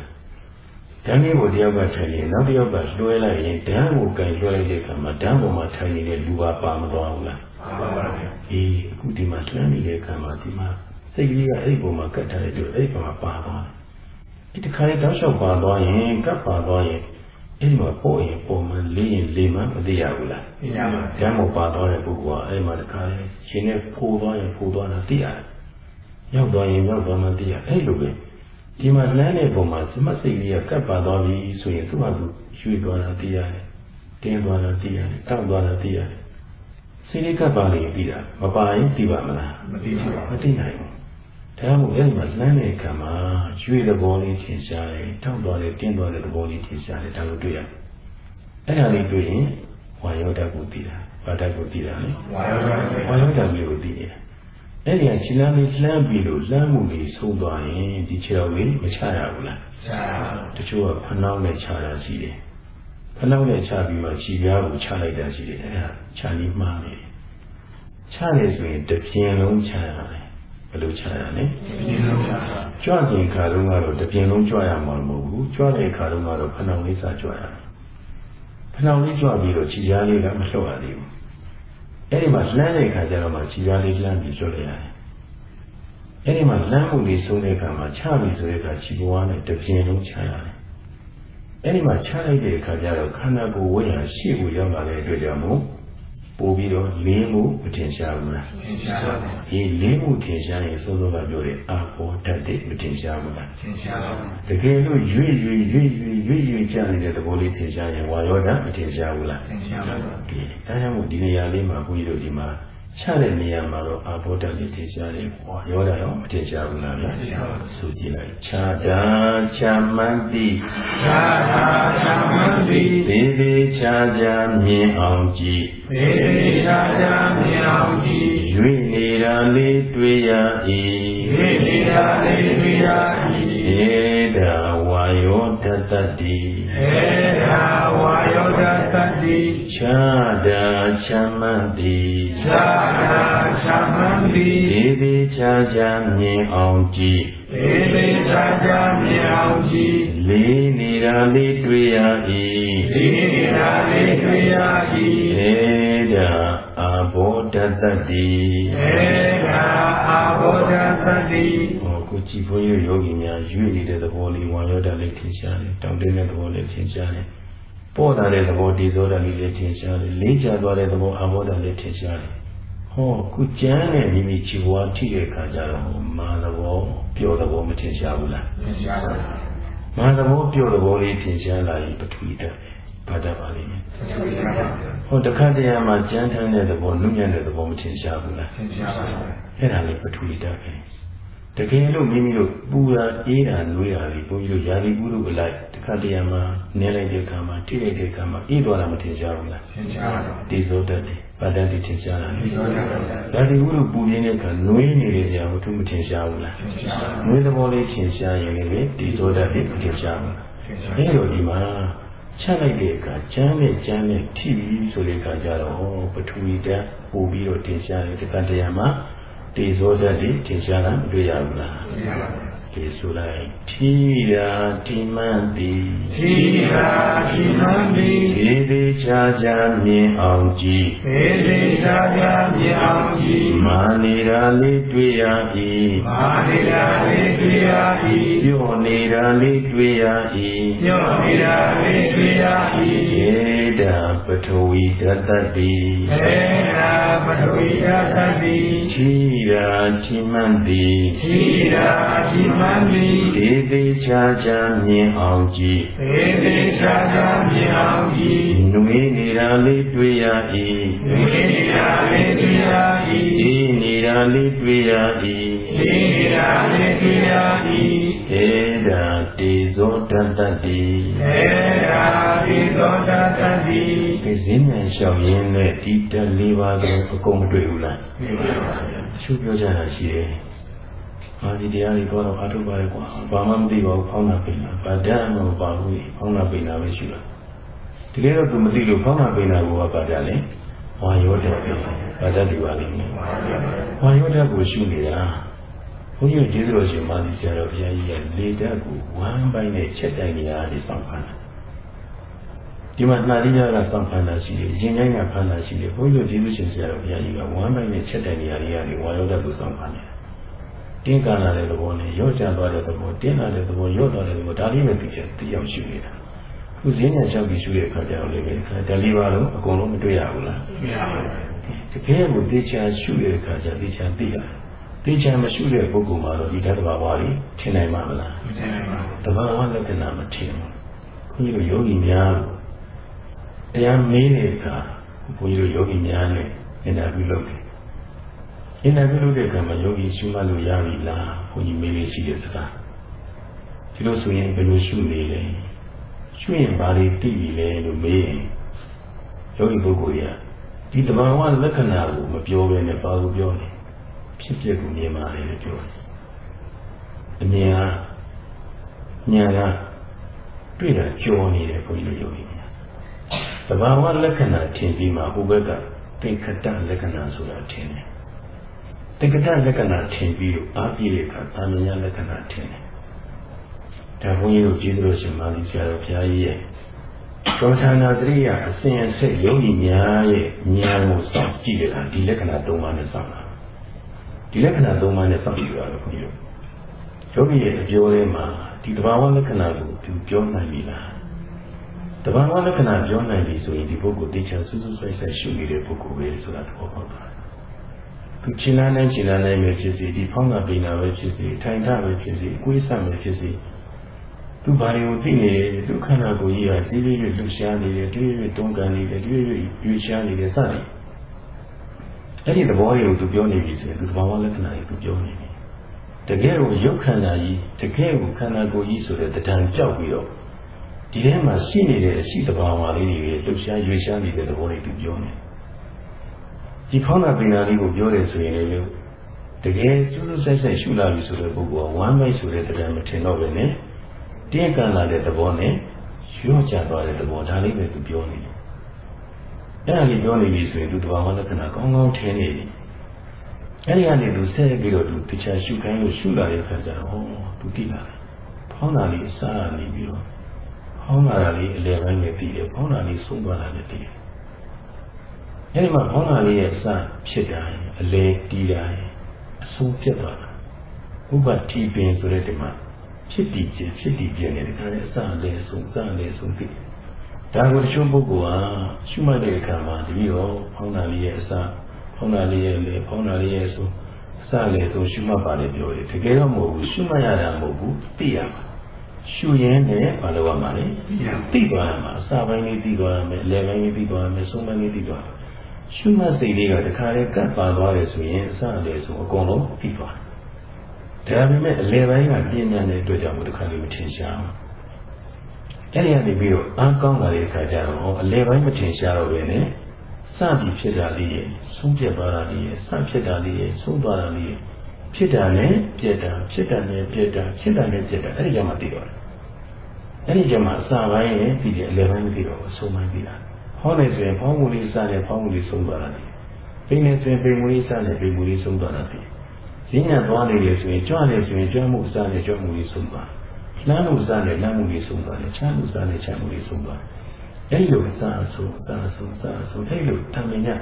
တန်းလေးကိုတယောက်ကထိုင်နေနောက်တစ်ယောက်ကလွှဲလိုက်ရင်တန်းကိုကင်လွှဲလိုက်တဲ့အခါမှာတန်းပေါ်မှာထိုင်နေတဲ့လူပါပါမသွားဘူးလားပါပါဗျာအေးအခုဒီမှာလှမ်းနေတဲ့အခါမှာဒီမှာစိတ်ကလေးကအဲ့ဒီပုံမှာကတ်ထားတဲ့အတွက်အဲ့ဒီပုံမှာပါသွားတယ် ဒီတစ်ခါလေးတောက်လျှောက်ပါသွားရင်ကပ်ပါသွားရင်အဲ့ဒီမှာပေါ်ရင်ပေါ်မှလေးရင်လေးမှမသိရဘူးလားသိရပါဘူး။ကျမ်းပေါ်ပါသွားတဲ့ပုဂ္ဂိုလ်ကအဲ့ဒီမှာတစ်ခါလေးရှင်နဲ့ဖိုးသွားရင်ဖိုးသွားတာသိရတယ်။ရောက်သွားရင်ရောက်သွားမှသိရအဲ့လိုပဲဒီမှာလမ်းတဲ့ပုံမှာစမတ်စိတ်လေးကကပ်ပါသွားပြီဆိုရင်သူ့ဟာသူရွှေ့သွားတာသိရတယ်။တင်းသွားတာသိရတယ်။တောက်သွားတာသိရတယ်။စိတ်လေးကပ်ပါလေပြီးတာမပါရင်သိပါမလားမသိပါဘူးမသိနိုင်ဘူး ဒါမှမဟုတ်အဲ့ဒီမှာလမ်းတဲ့အခါမှာရွေသဘောလေးထင်ရှားတယ်တောက်သွားတယ်တင်းသွားတဲ့သဘောလေးထင်ရှားတယ်ဒါလိုတွေ့ရတယ်အဲ့ဒါလေးတွေ့ရင်ဝါယောဓာတ်ကိုသိတာဘာဓာတ်ကိုသိတာလဲဝါယောဓာတ်ဝါယောဓာတ်ကိုသိတယ်အဲ့ဒီကခြေလမ်းလေးလှမ်းပြီးလို့လှမ်းမှုလေးဆုံးသွားရင်ဒီခြေတော်လေးမချရဘူးလားချရပါဘူးတချို့ကဖနှောင်းနဲ့ချတာရှိတယ်ဖနှောင်းနဲ့ချပြီးမှခြေပြားကိုချလိုက်တာရှိတယ်အဲ့ဒါချပြီးမှားနေတယ်ချတယ်ဆိုရင်တစ်ပြင်းလုံးချရတယ် ယ်လိုချရလဲကြွခြင်းခါတုန်းကတော့တပြင်းလုံးကြွရမှာမဟုတ်ဘူးကြွတဲ့ခါတုန်းကတော့ဖဏောင်လေးစားကြွရတယ်ဖဏောင်လေးကြွပြီးတော့ခြေပြားလေးကမလှုပ်ရသေးဘူးအဲ့ဒီမှာလှမ်းတဲ့ခါကျတော့မှခြေပြားလေးလှမ်းပြီးလွတ်လိုက်ရတယ်အဲ့ဒီမှာလမ်းမှုလေးဆုံးတဲ့အခါမှာချပြီဆိုတဲ့အခါခြေပွားနဲ့တပြင်းလုံးချရတယ်အဲ့ဒီမှာချလိုက်တဲ့အခါကျတော့ခန္ဓာကိုယ်ဝိညာဉ်ရှေ့ကိုရောက်လာတဲ့အတွက်ကြောင့်မို့ ပို့ပြီးတော့လင်းမှုမထင်ရှားဘူးလားထင်ရှားပါဘူးဒီလင်းမှုထင်ရှားရင်စိုးစိုးကပြောတယ်အာဘောတတ်တယ်မထင်ရှားဘူးလားထင်ရှားပါဘူးတကယ်လို့ရွေ့ရွေ့ရွေ့ရွေ့ရွေ့ရွေ့ကြနေတဲ့သဘောလေးထင်ရှားရင်ဝါယောဓာမထင်ရှားဘူးလားထင်ရှားပါဘူးဒီအဲဒါကြောင့်ဒီနေရာလေးမှာဘုန်းကြီးတို့ဒီမှာ ချတဲ့နေရာမှာတော့အာဘောဓာလေးထင်ရှားတယ်ဟောယောဓာရောမထင်ရှားဘူးလားဆိုကြည့်လိုက်ခြာတာချမန်းတိခြာတာချမန်းတိသေးသေးခြားခြားမြင်အောင်ကြည့်သေးသေးခြားခြားမြင်အောင်ကြည့်ရွေနေတာလေးတွေ့ရ၏ရွေနေတာလေးတွေ့ရ၏ဧဒါဝါယောတတ္တိဧဒါဝါယောတ တ္တိခြာတာချမန်းတိခြာတာချမန်းတိသေးသေးခြားခြားမြင်အောင်ကြည့်သေးသေးခြားခြားမြင်အောင်ကြည့်လေးနေတာလေးတွေ့ရ၏လေးနေတာလေးတွေ့ရ၏ဧဒါအာဘောဓတတ္တိဧဒါအာဘောဓတတ္တိဟောကိုကြည်ဘုန်းကြီးယောဂီများရွေ့နေတဲ့သဘောလေးဝါရောဓာလေးထင်ရှားတယ်တောင်းတင်းတဲ့သဘောလေးထင်ရှားတယ် ပေါ်လာတဲ့သဘောဒီသောဓာလေးလေးထင်ရှားတယ်လေးချသွားတဲ့သဘောအာဘောဓာလေးထင်ရှားတယ်ဟောခုကျမ်းနဲ့မိမိခြေဘဝထိတဲ့အခါကျတော့မာသဘောပျော်သဘောမထင်ရှားဘူးလားထင်ရှားပါဘူးမာသဘောပျော်သဘောလေးထင်ရှားလာရင်ပထဝီဓာတ်ဘာတတ်ပါလိမ့်မယ်ဟောတခါတည်းမှာကြမ်းထမ်းတဲ့သဘောနုညံ့တဲ့သဘောမထင်ရှားဘူးလားထင်ရှားပါဘူးအဲ့ဒါလေးပထဝီဓာတ်ပဲ တကယ်လို့မိမိတို့ပူတာအေးတာနှွေးတာတွေဘုန်းကြီးတို့ယာတိပုရုအလိုက်တခါတည်းမှာနင်းလိုက်တဲ့အခါမှာထိလိုက်တဲ့အခါမှာအေးသွားတာမထင်ရှားဘူးလားထင်ရှားပါဘူးဒီဇောတတ်တယ်ပါတတ်တိထင်ရှားတာဒီဇောတတ်ပါယာတိပုရုပူရင်းတဲ့အခါနှွေးနေတဲ့ကြာဘုထုမထင်ရှားဘူးလားထင်ရှားပါနှွေးသဘောလေးထင်ရှားရင်လည်းဒီဇောတတ်တိမထင်ရှားဘူးအဲ့လိုဒီမှာချလိုက်တဲ့အခါကျမ်းနဲ့ကျမ်းနဲ့ထိပြီးဆိုတဲ့အခါကျတော့ပထဝီဓာတ်ပို့ပြီးတော့တင်ရှားတယ်ဒီကတရားမှာ တေဇောဓာတ်တွေတင်ရှားတာမတွေ့ရဘူးလားကေဆိုလိုက်ထီရာတိမန်တိထီရာတိမန်တိေသေးချာချာမြင်အောင်ကြည်ေသေးချာချာမြင်အောင်ကြည်မာနေရာလေးတွေ့ရ၏မာနေရာလေးတွေ့ရ၏ပြောနေတာလေးတွေ့ရ၏ပြောနေတာလေးတွေ့ရ၏ဧ တပထဝီတတ္တိဧတပထဝီတတ္တိထီရာတိမန်တိထီရာတိမန်တိေသေးချာချာမြင်အောင်ကြည်ေသေးချာချာမြင်အောင်ကြည်နွေနေတာလေးတွေ့ရ၏နွေနေတာလေးတွေ့ရ၏ဒီနေတာလေးတွေ့ရ၏ဒီနေတာလေးတွေ့ရ၏ ဧဒာတေဇောတတ္တိဧဒာတေဇောတတ္တိဒီစင်းမြန်လျှောက်ရင်းနဲ့ဒီတက်လေးပါးကအကုန်မတွေ့ဘူးလားတွေ့ပါပါဗျာသူပြောကြတာရှိတယ်အာဒီတရားတွေတော့အထုပ်ပါလေကွာဘာမှမသိပါဘူးဖောင်းတာပိန်တာဗဒတ်မှမပါဘူးဖောင်းတာပိန်တာပဲရှိတာတကယ်တော့သူမသိလို့ဖောင်းတာပိန်တာကိုကပါကြတယ်ဝါရောတဲ့ပဲဗဒတ်ဒီပါလိမ့်မယ်ဝါရောတဲ့ကိုရှိနေတာ ဘုန်းကြီးကျေးဇူးတော်ရှင်မာသီဆရာတော်ဘုရားကြီးရဲ့လေဓာတ်ကိုဝမ်းပိုင်းနဲ့ချက်တိုင်နေရတယ်စောင့်ဖန်တာဒီမှာနှာတိယကစောင့်ဖန်တာရှိတယ်ရင်ချိုင်းကဖန်တာရှိတယ်ဘုန်းကြီးကျေးဇူးရှင်ဆရာတော်ဘုရားကြီးကဝမ်းပိုင်းနဲ့ချက်တိုင်နေရတွေကနေဝါရောတဲ့ကိုစောင့်ဖန်တယ်တင်းကန်လာတဲ့သဘောနဲ့ရော့ကျသွားတဲ့သဘောတင်းလာတဲ့သဘောရော့သွားတဲ့သဘောဒါလေးပဲသိချက်သိအောင်ရှုနေတာခုဈေးညံချောက်ပြီးရှုတဲ့အခါကျတော့လေခါတလီပါလုံးအကုန်လုံးမတွေ့ရဘူးလားမရပါဘူးတကယ်ကိုသိချာရှုတဲ့အခါကျသိချာသိရတယ် သိချာမရှုတဲ့ပုဂ္ဂိုလ်မှာတော့ဒီဓာတ်တဘာဝကြီးထင်နိုင်မှာမလားမထင်နိုင်ပါဘူးတဘာဝလက္ခဏာမထင်ဘူးခွန်ကြီးတို့ယောဂီများတရားမေးတဲ့အခါဘုန်းကြီးတို့ယောဂီများနဲ့အင်တာဗျူးလုပ်တယ်အင်တာဗျူးလုပ်တဲ့အခါမှာယောဂီရှုမှတ်လို့ရပြီလားဘုန်းကြီးမေးလို့ရှိတဲ့စကားဒီလိုဆိုရင်ဘယ်လိုရှုနေလဲရှုရင်ဘာတွေသိပြီလဲလို့မေးရင်ယောဂီပုဂ္ဂိုလ်ကြီးဒီတဘာဝလက္ခဏာကိုမပြောဘဲနဲ့ဘာကိုပြောလဲ ဖြစ်ဖြစ်ကိုမြင်ပါတယ်လို့ပြောတယ်အမြင်ကညာကတွေ့တာကြောနေတယ်ဘုန်းကြီးတို့ယောဂီများတဘာဝလက္ခဏာထင်ပြီးမှဟိုဘက်ကသင်္ခတလက္ခဏာဆိုတာထင်တယ်တက္ကတလက္ခဏာထင်ပြီးတော့အားပြည့်တဲ့အခါသာမညလက္ခဏာထင်တယ်။ဒါဘုန်းကြီးတို့ကျေးဇူးတော်ရှင်မာသီဆရာတော်ဘုရားကြီးရဲ့သောဌာနာတရိယာအစဉ်အဆက်ယောဂီများရဲ့ဉာဏ်ကိုစောင့်ကြည့်ရတာဒီလက္ခဏာ၃ပါးနဲ့စောင့်တာ။ ဒီလက္ခဏာ၃ပါးနဲ့စောင့်ကြည့်ရတာဘုန်းကြီးတို့ယောဂီရဲ့အပြောထဲမှာဒီတဘာဝလက္ခဏာကိုသူပြောနိုင်ပြီလား။တဘာဝလက္ခဏာပြောနိုင်ပြီဆိုရင်ဒီပုဂ္ဂိုလ်တေချာစူးစူးဆိုင်ဆိုင်ရှုနေတဲ့ပုဂ္ဂိုလ်ပဲဆိုတာသဘောပေါက်သွားသူခြေလမ်းတိုင်းခြေလမ်းတိုင်းပဲဖြစ်စီဒီဖောင်းတာပိန်တာပဲဖြစ်စီထိုင်တာပဲဖြစ်စီအကွေးဆံပဲဖြစ်စီသူဘာတွေကိုသိနေတယ်သူခန္ဓာကိုယ်ကြီးကတည်ရည်လှူရှားနေတယ်တည်ရည်တွန်းကန်နေတယ်တည်ရည်ရွေးရှားနေတယ်စသည် အဲ့ဒီသဘောတွေကိုသူပြောနေပြီဆိုရင်သူသဘာဝလက္ခဏာတွေသူပြောနေတယ်တကယ်ကိုရုပ်ခန္ဓာကြီးတကယ်ကိုခန္ဓာကိုယ်ကြီးဆိုတဲ့တဏ္ဍာကြောက်ပြီးတော့ဒီထဲမှာရှိနေတဲ့အရှိတဘာဝလေးတွေလှူရှားရွေးရှားနေတဲ့သဘောတွေသူပြောနေတယ်ဒီဖောင်းတာပင်နာလေးကိုပြောတယ်ဆိုရင်လည်းတကယ်စူးစူးဆိုင်ဆိုင်ရှုလာပြီဆိုတဲ့ပုဂ္ဂိုလ်ကဝမ်းမိုက်ဆိုတဲ့တရားမထင်တော့ပဲနဲ့တင်းကန်လာတဲ့သဘောနဲ့ရော့ကျသွားတဲ့သဘောဒါလေးပဲသူပြောနေတယ်။ အဲ့ဒါလေးပြောနေပြီဆိုရင်သူတဘာဝလက္ခဏာကောင်းကောင်းထင်နေပြီ။အဲ့ဒီကနေသူဆက်ပြီးတော့သူတခြားရှုခိုင်းလို့ရှုလာတဲ့အခါကျတော့ဟောသူသိလာတယ်။ဖောင်းတာလေးအစားနေပြီးတော့ဖောင်းလာတာလေးအလယ်ပိုင်းနဲ့သိတယ်ဖောင်းတာလေးဆုံးသွားတာလည်းသိတယ်အဲဒီမှာဘောင်းလာလေးရဲ့အစဖြစ်တာအလေတီးတာအဆုံးပြတ်သွားတာဥပတိပင်ဆိုတဲ့ဒီမှာဖြစ်တည်ခြင်းဖြစ်တည်ခြင်းနဲ့ဒီကနေ့အစအလေဆုံးစအလေဆုံးဖြစ် ဒါကိုတချို့ပုဂ္ဂိုလ်ဟာရှုမှတ်တဲ့အခါမှာတတိရောဖောင်းတာလေးရဲ့အစဖောင်းတာလေးရဲ့လေဖောင်းတာလေးရဲ့ဆုံးအစလေဆုံးရှုမှတ်ပါလေပြောတယ်တကယ်တော့မဟုတ်ဘူးရှုမှတ်ရတာမဟုတ်ဘူးသိရမှာရှုရင်းနဲ့ဘာလို့ရမှာလဲသိသွားရမှာအစပိုင်းလေးသိသွားရမယ်အလယ်ပိုင်းလေးသိသွားရမယ်ဆုံးပိုင်းလေးသိသွားရမယ်ရှုမှတ်စိတ်လေးကတခါလေကပ်ပါသွားတယ်ဆိုရင်အစအလေဆိုအကုန်လုံးပြီးသွားတယ်ဒါပေမဲ့အလေပိုင်းကပြင်းတဲ့အတွက်ကြောင့်တခါလေမထင်ရှားဘူး အဲ့ဒီကနေပြီးတော့အားကောင်းလာတဲ့အခါကျတော့အလေပိုင်းမထင်ရှားတော့ဘဲနဲ့စပြီးဖြစ်တာလေးရဲ့ဆုံးပြတ်သွားတာလေးရဲ့စဖြစ်တာလေးရဲ့ဆုံးသွားတာလေးရဲ့ဖြစ်တာနဲ့ပြက်တာဖြစ်တာနဲ့ပြက်တာဖြစ်တာနဲ့ပြက်တာအဲ့ဒီကြမှာသိတော့တယ်အဲ့ဒီကြမှာအစာပိုင်းရဲ့ပြီးတယ်အလေပိုင်းမသိတော့ဘူးအဆုံးပိုင်းပြီးတာဖောင်းနေဆိုရင်ဖောင်းမှုလေးစတဲ့ဖောင်းမှုလေးဆုံးသွားတာလေပိန်နေဆိုရင်ပိန်မှုလေးစတဲ့ပိန်မှုလေးဆုံးသွားတာလေဈဉ္ညာသွားနေတယ်ဆိုရင်ကြွတယ်ဆိုရင်ကြွမှုအစနဲ့ကြွမှုလေးဆုံးသွား လှမ်းမှုအစနဲ့လှမ်းမှုလေးဆုံးသွားတယ်ချမ်းမှုအစနဲ့ချမ်းမှုလေးဆုံးသွားအဲ့ဒီလိုအစအဆုံးအစအဆုံးအစအဆုံးအဲ့ဒီလိုတမင်ညာ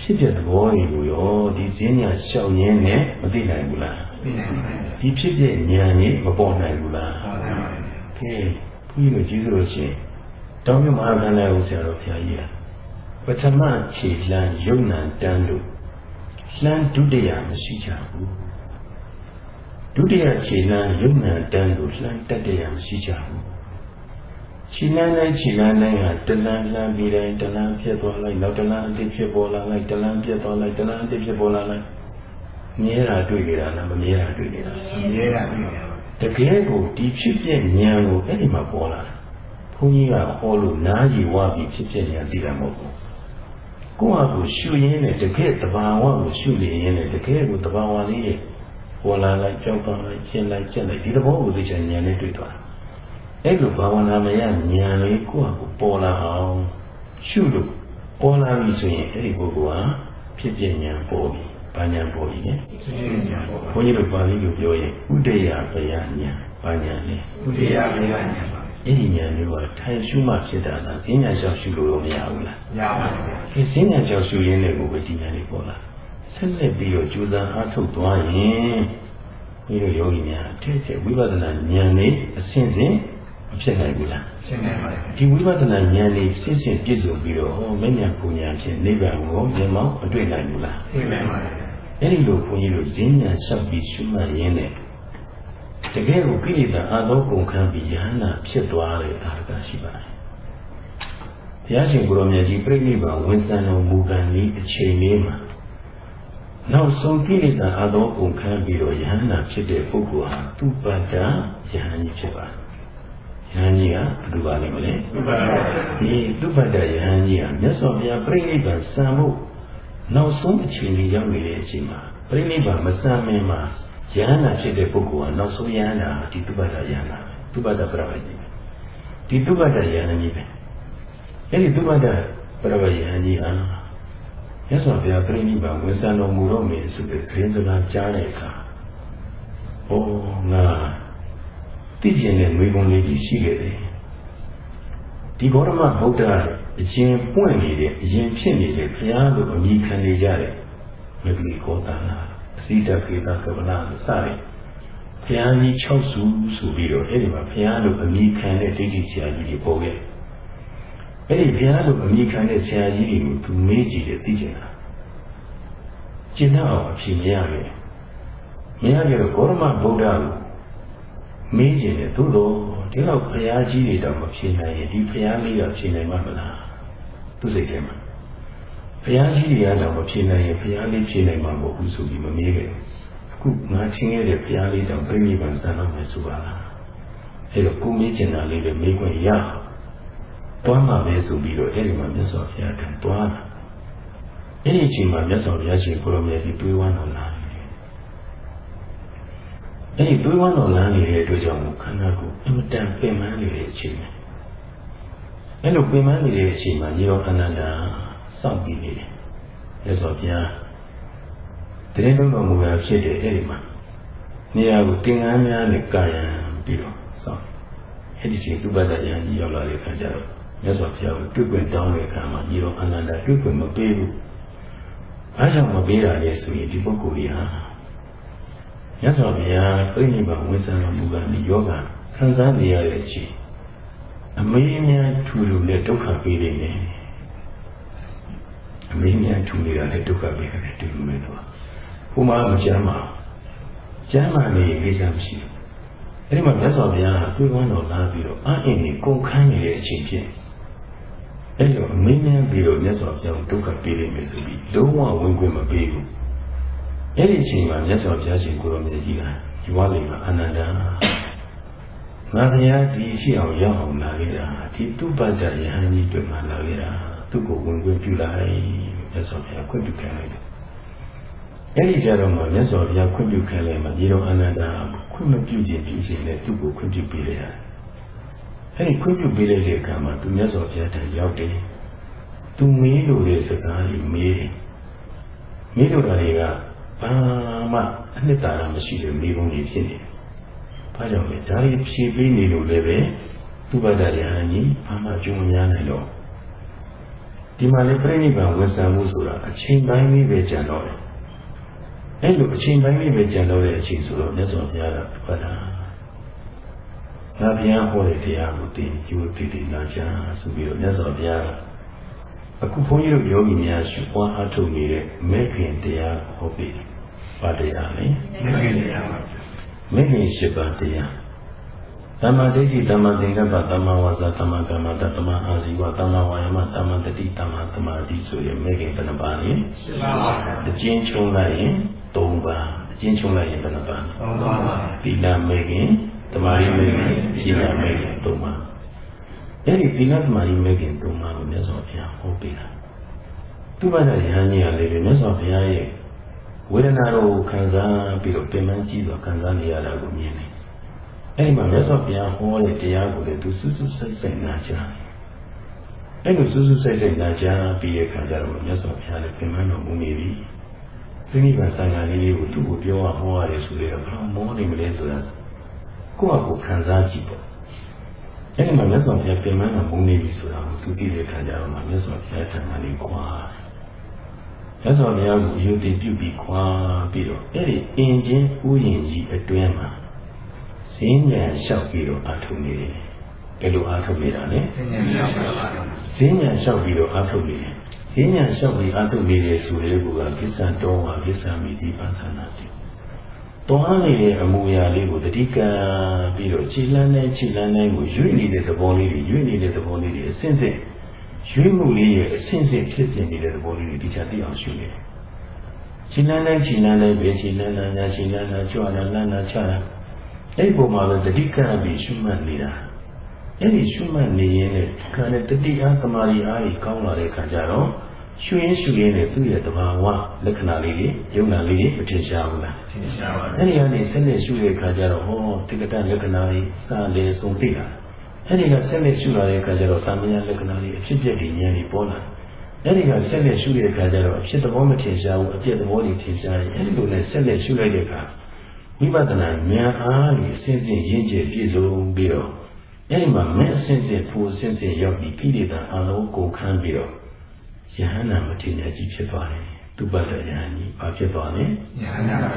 ဖြစ်တဲ့သဘောတွေကိုရောဒီဈဉ္ညာလျှောက်ရင်းနဲ့မသိနိုင်ဘူးလားသိနိုင်ပါဘူးဒီဖြစ်တဲ့ဉာဏ်ကြီးမပေါ်နိုင်ဘူးလားဟုတ်ပါဘူးကဲဘုန်းကြီးတို့ကျေးဇူးတော်ရှင်တောင်းမြမဟာကလည်းဦးဆရာတော်ဘုရားကြီးပထမခြေလမ်းယုံနံတန်းတို့လမ်းဒုတိယမရှိကြဘူး ဒုတိယခြေလမ်းယုံနံတန်းတို့လမ်းတတိယမရှိကြဘူးခြေလမ်းတိုင်းခြေလမ်းတိုင်းဟာတလန်းလမ်းပြီးတိုင်းတလန်းဖြစ်သွားလိုက်နောက်တလန်းအစ်ဖြစ်ပေါ်လာလိုက်တလန်းပြတ်သွားလိုက်တလန်းအစ်ဖြစ်ပေါ်လာလိုက်မြဲတာတွေ့နေတာလားမမြဲတာတွေ့နေတာမြဲတာတွေ့နေတာတကယ်ကိုဒီဖြစ်ပြဉာဏ်ကိုအဲ့ဒီမှာပေါ်လာဘုန်းကြီးကဟောလို့နားကြီးဝါပြီးဖြစ်ပြဉာဏ်သိတာမဟုတ်ဘူးကိုယ့်ဟာကိုရှုရင်းနဲ့တကယ်တဘာဝကိုရှုနေရင်းနဲ့တကယ်ကိုတဘာဝလေးရဲ့ ပေါ်လာလိုက်ကြောက်သွားလိုက်ရှင်းလိုက်ကျက်လိုက်ဒီသဘောကိုသိချင်ဉာဏ်နဲ့တွေ့သွားအဲ့လိုဘာဝနာမယဉာဏ်လေးကိုယ့်ဟာကိုပေါ်လာအောင်ရှုလို့ပေါ်လာပြီဆိုရင်အဲ့ဒီပုဂ္ဂိုလ်ဟာဖြစ်ပြဉာဏ်ပေါ်ပြီဘာညာပေါ်ပြီလေဘုန်းကြီးတို့ပါဠိလိုပြောရင်ဥဒယပယညာဘာညာလဲဥဒယပယညာပါအဲ့ဒီညာမျိုးကထိုင်ရှုမှဖြစ်တာလားဈဉ္ညာလျှောက်ရှုလို့မရဘူးလားရပါဘူးဒီဈဉ္ညာလျှောက်ရှုရင်းနဲ့ကိုပဲဒီညာလေးပေါ်လာ ဆက်လက်ပြီးတော့ကြိုးစားအားထုတ်သွားရင်ဒီလိုယောဂီများတဲ့တဲ့ဝိပဿနာဉာဏ်လေးအစဉ်စဉ်မဖြစ်နိုင်ဘူးလားဖြစ်နိုင်ပါတယ်ဒီဝိပဿနာဉာဏ်လေးစစ်စစ်ပြည့်စုံပြီးတော့မဉ္ဇဉ်ပူညာဖြင့်နိဗ္ဗာန်ကိုမြင်မောင်းအတွေ့နိုင်ဘူးလားတွေ့နိုင်ပါတယ်အဲ့ဒီလိုဘုန်းကြီးတို့ဈဉ္ညာလျှောက်ပြီးရှုမှတ်ရင်းနဲ့တကယ်ကိုကိလေသာအသောကုန်ခံပြီးယဟနာဖြစ်သွားတဲ့အာရကရှိပါတယ်ဘုရားရှင်ကိုရောမြတ်ကြီးပြိဋိဘံဝန်ဆံတော်မူကံဤအချိန်လေးမှာ နောက်ဆုံးကိလေသာအသောကုန်ခံပြီးတော့ယဟနာဖြစ်တဲ့ပုဂ္ဂိုလ်ဟာသူပတ္တယဟန်ကြီးဖြစ်ပါတယ်ယဟန်ကြီးကဘယ်လိုပါလိမ့်မလဲသူပတ္တဒီသူပတ္တယဟန်ကြီးကမြတ်စွာဘုရားပြိဋိဘံစံဖို့နောက်ဆုံးအချိန်လေးရောက်နေတဲ့အချိန်မှာပြိဋိဘံမစံမင်းမှာယဟနာဖြစ်တဲ့ပုဂ္ဂိုလ်ကနောက်ဆုံးယဟနာဒီသုဘတယဟနာသုဘတပရဝကြီးဒီသုဘတယဟနာကြီးပဲအဲ့ဒီသုဘတပရဝယဟန်ကြီးဟာ ရသော်ဘုရားပြိဋိဘဝန်ဆံတော်မူတော့မယ်ဆိုတဲ့ခရင်စကားကြားတဲ့အခါဟောငါသိကျင်တဲ့မိဂုံလေးကြီးရှိခဲ့တယ်ဒီဂေါရမဗုဒ္ဓအရင်ပွင့်နေတဲ့အရင်ဖြစ်နေတဲ့ဘုရားလိုအမိခံနေကြတဲ့မဂ္ဂလိကောတာနာအစိတကေတကဗလာစတဲ့ဘုရားကြီး6စုဆိုပြီးတော့အဲ့ဒီမှာဘုရားလိုအမိခံတဲ့ဒိဋ္ဌိဆရာကြီးတွေပေါ်ခဲ့ အဲ့ဒီဘုရားလိုအမိခံတဲ့ဆရာကြီးတွေကိုသူမေးကြည့်တယ်သိချင်တာကျင့်တော့အဖြေမရခဲ့မရခဲ့တော့ဂေါရမဗုဒ္ဓကိုမေးကြည့်တယ်သို့တော့ဒီတော့ဘုရားကြီးတွေတော့မဖြေနိုင်ရင်ဒီဘုရားလေးတော့ဖြေနိုင်မှာမလားသူစိတ်ထဲမှာဘုရားကြီးတွေကတော့မဖြေနိုင်ရင်ဘုရားလေးဖြေနိုင်မှာမဟုတ်ဘူးဆိုပြီးမမေးခဲ့အခုငါချင်းခဲ့တဲ့ဘုရားလေးတော့ပြိဋိဘံစံတော့မယ်ဆိုပါလားအဲတော့ကိုမေးချင်တာလေးလည်းမေးခွင့်ရ တွားမှာပဲဆိုပြီးတော့အဲဒီမှာမြတ်စွာဘုရားကတွားတာအဲ့ဒီအချိန်မှာမြတ်စွာဘုရားရှင်ကိုရောမြတ်ကြီးတွေးဝမ်းတော်လာအဲ့ဒီတွေးဝမ်းတော်လာနေတဲ့အတွက်ကြောင့်ခန္ဓာကိုယ်အမတန်ပင်ပန်းနေတဲ့အချိန်မှာအဲ့လိုပင်ပန်းနေတဲ့အချိန်မှာရေတော်အနန္ဒာစောင့်ပြီးနေတယ်။မြတ်စွာဘုရားတရင်လုံးတော်မူတာဖြစ်တယ်အဲ့ဒီမှာနေရာကိုသင်္ကန်းများနဲ့ကာယံပြီးတော့စောင့်အဲ့ဒီချိန်သူပတ္တယံကြီးရောက်လာတဲ့အခါကျတော့ မြတ်စွာဘုရားကိုတွေ့ခွင့်တောင်းတဲ့အခါမှာညီတော်အနန္ဒာတွေ့ခွင့်မပေးဘူး။အားကြောင့်မပေးတာလေဆိုရင်ဒီပုဂ္ဂိုလ်ကြီးဟာမြတ်စွာဘုရားပြိဋိဘဝိသံတော်မူကဒီယောဂခံစားနေရတဲ့အချိန်အမေးများထူထူနဲ့ဒုက္ခပေးနေတယ်အမေများထူနေတာလည်းဒုက္ခပဲတယ်တူတူပဲတော့ဘုမာမကျမ်းပါကျမ်းမာနေကိစ္စမရှိဘူးအဲ့ဒီမှာမြတ်စွာဘုရားကတွေးဝန်းတော်လာပြီးတော့အအင်းကြီးကုန်ခန်းနေတဲ့အချိန်ဖြစ် အဲ့လိုအမင်းများပြီးတော့မြတ်စွာဘုရားဒုက္ခပေးလိမ့်မယ်ဆိုပြီးလုံးဝဝင်ခွင့်မပေးဘူးအဲ့ဒီအချိန်မှာမြတ်စွာဘုရားရှင်ကိုရောမြတ်ကြီးကဒီဝါလိမှာအနန္တငါဘုရားဒီရှိအောင်ရောက်အောင်လာခဲ့တာဒီတုပ္ပတ္တယဟန်ကြီးတွေ့မှလာခဲ့တာသူ့ကိုဝင်ခွင့်ပြုလိုက်မြတ်စွာဘုရားခွင့်ပြုခံလိုက်တယ်။အဲဒီကြတော့မှမြတ်စွာဘုရားခွင့်ပြုခံလိုက်မှဒီတော့အနန္တခွင့်မပြုခြင်းပြုခြင်းနဲ့သူ့ကိုခွင့်ပြုပေးရတယ်။ အဲဒီခွင့်ပြုပေးလိုက်တဲ့အခါမှာသူမြတ်စွာဘုရားတန်ရောက်တယ်။သူမေးလို့တဲ့စကားကြီးမေးတယ်။မေးလို့တာတွေကဘာမှအနှစ်သာရမရှိတဲ့မိဘကြီးဖြစ်နေတယ်။ဘာကြောင့်လဲဒါတွေဖြည့်ပေးနေလို့လည်းပဲသူပဒရဟန်ကြီးဘာမှကြုံမရနိုင်တော့ဒီမှာလည်းပြိဋိဘံဝန်ဆံမှုဆိုတာအချိန်ပိုင်းလေးပဲကြံတော့တယ်။အဲ့လိုအချိန်ပိုင်းလေးပဲကြံတော့တဲ့အချိန်ဆိုတော့မြတ်စွာဘုရားကပြတာ။ ငါဘုရားဟောတဲ့တရားကိုသိယူတည်တည်လာကြဆိုပြီးတော့မြတ်စွာဘုရားအခုဘုန်းကြီးတို့ယောဂီများရှုပွားအားထုတ်နေတဲ့မေခင်တရားဟောပြီးပါတရားလေမေခင်တရားပါမေခင်ရှိပါတရားသမ္မာဒိဋ္ဌိသမ္မာသင်္ကပ္ပသမ္မာဝါစာသမ္မာကမ္မတသမ္မာအာဇီဝသမ္မာဝါယမသမ္မာတတိသမ္မာသမာဓိဆိုရင်မေခင်ဘယ်နှပါလဲရှိပါပါအကျဉ်းချုံလိုက်ရင်၃ပါးအကျဉ်းချုံလိုက်ရင်ဘယ်နှပါလဲ၃ပါးပါသီလမေခင် သမာဓိမေခင်ဉာဏ်မေခင်၃ပါးအဲ့ဒီသီလသမာဓိမေခင်၃ပါးကိုမြတ်စွာဘုရားဟောပေးတာသူ့ဘာသာရဟန်းကြီးကလည်းမြတ်စွာဘုရားရဲ့ဝေဒနာတော်ကိုခံစားပြီးတော့ပြင်ပန်းကြည့်တော့ခံစားနေရတာကိုမြင်တယ်။အဲဒီမှာမြတ်စွာဘုရားဟောတဲ့တရားကိုလည်းသူစူးစူးစိုက်စိုက်နာကြားတယ်။အဲလိုစူးစူးစိုက်စိုက်နာကြားပြီးတဲ့အခါကျတော့မြတ်စွာဘုရားလည်းပြင်ပန်းတော်မူနေပြီ။ဒီနိဗ္ဗာန်ဆံဃာလေးလေးကိုသူ့ကိုပြောဟောရတယ်ဆိုတော့ဘာမောနေမလဲဆိုတာ ကိုယ့်အကိုခံစားကြည့်ပေါ့။အဲဒီမှာမြတ်စွာဘုရားပြင်ပန်းတော်မူနေပြီဆိုတာကိုသူသိတဲ့အခါကျတော့မြတ်စွာဘုရားဆံဃာလေးကွာတယ်မြတ်စွာဘုရားကိုယုံတည်ပြုပြီးခွာပြီးတော့အဲ့ဒီအင်ချင်းဥယျင်ကြီးအတွင်းမှာဈဉ္ညာလျှောက်ပြီးတော့အာထုနေတယ်ဘယ်လိုအာထုနေတာလဲဈဉ္ညာလျှောက်ပါဈဉ္ညာလျှောက်ပြီးတော့အာထုနေတယ်ဈဉ္ညာလျှောက်ပြီးအာထုနေတယ်ဆိုတဲ့ကူကကိစ္စတော်ဝါကိစ္စမိတိပသနာတိတော င်းနေတဲ့အမူအရာလေးကိုတတိကံပြီးတော့ခြေလန်းနဲ့ခြေလန်းနဲ့ကိုရွေ့နေတဲ့သဘောလေးတွေရွေ့နေတဲ့သဘောလေးတွေအစဉ်စဉ်ရွေးမှုလေးရဲ့အဆင့်ဆင့်ဖြစ်ပြင်နေတဲ့သဘောလေးတွေဒီချာသိအောင်ရှုနေတယ်။ရှင်နန်းနဲ့ရှင်နန်းနဲ့ပဲရှင်နန်းနဲ့ညာရှင်နန်းနဲ့ကြွလာလန်းလာချတာအဲ့ပုံမှာလည်းတတိကံပြီးရှုမှတ်နေတာ။အဲ့ဒီရှုမှတ်နေရင်လည်းခန္ဓာတတိအားသမာဓိအားကြီးကောင်းလာတဲ့အခါကျတော့ ရှုရင်းရှုရင်းနဲ့သူ့ရဲ့တဘာဝလက္ခဏာလေးတွေယုံနာလေးတွေမထင်ရှားဘူးလားထင်ရှားပါဘူးအဲ့ဒီကနေဆက်လက်ရှုတဲ့အခါကျတော့ဟောတိကတလက္ခဏာကြီးစလေဆုံးသိတာအဲ့ဒီကဆက်လက်ရှုလာတဲ့အခါကျတော့သံမြာလက္ခဏာတွေအဖြစ်ပြက်တွေဉာဏ်တွေပေါ်လာအဲ့ဒီကဆက်လက်ရှုတဲ့အခါကျတော့အဖြစ်သဘောမထင်ရှားဘူးအပြည့်သဘောတွေထင်ရှားရင်အဲ့ဒီလိုနဲ့ဆက်လက်ရှုလိုက်တဲ့အခါဝိပဿနာဉာဏ်အားကြီးအစဉ်စဉ်ရင့်ကျက်ပြည့်စုံပြီးတော့အဲ့ဒီမှာမဲ့အစဉ်စဉ်ဖို့အစဉ်စဉ်ရောက်ပြီးကိလေသာအလုံးကိုခန်းပြီးတော့ ယဟန္တာမထေရကြီးဖြစ်သွားတယ်သူပတ္တယဟန်ကြီးဘာဖြစ်သွားလဲယဟန္တာပါ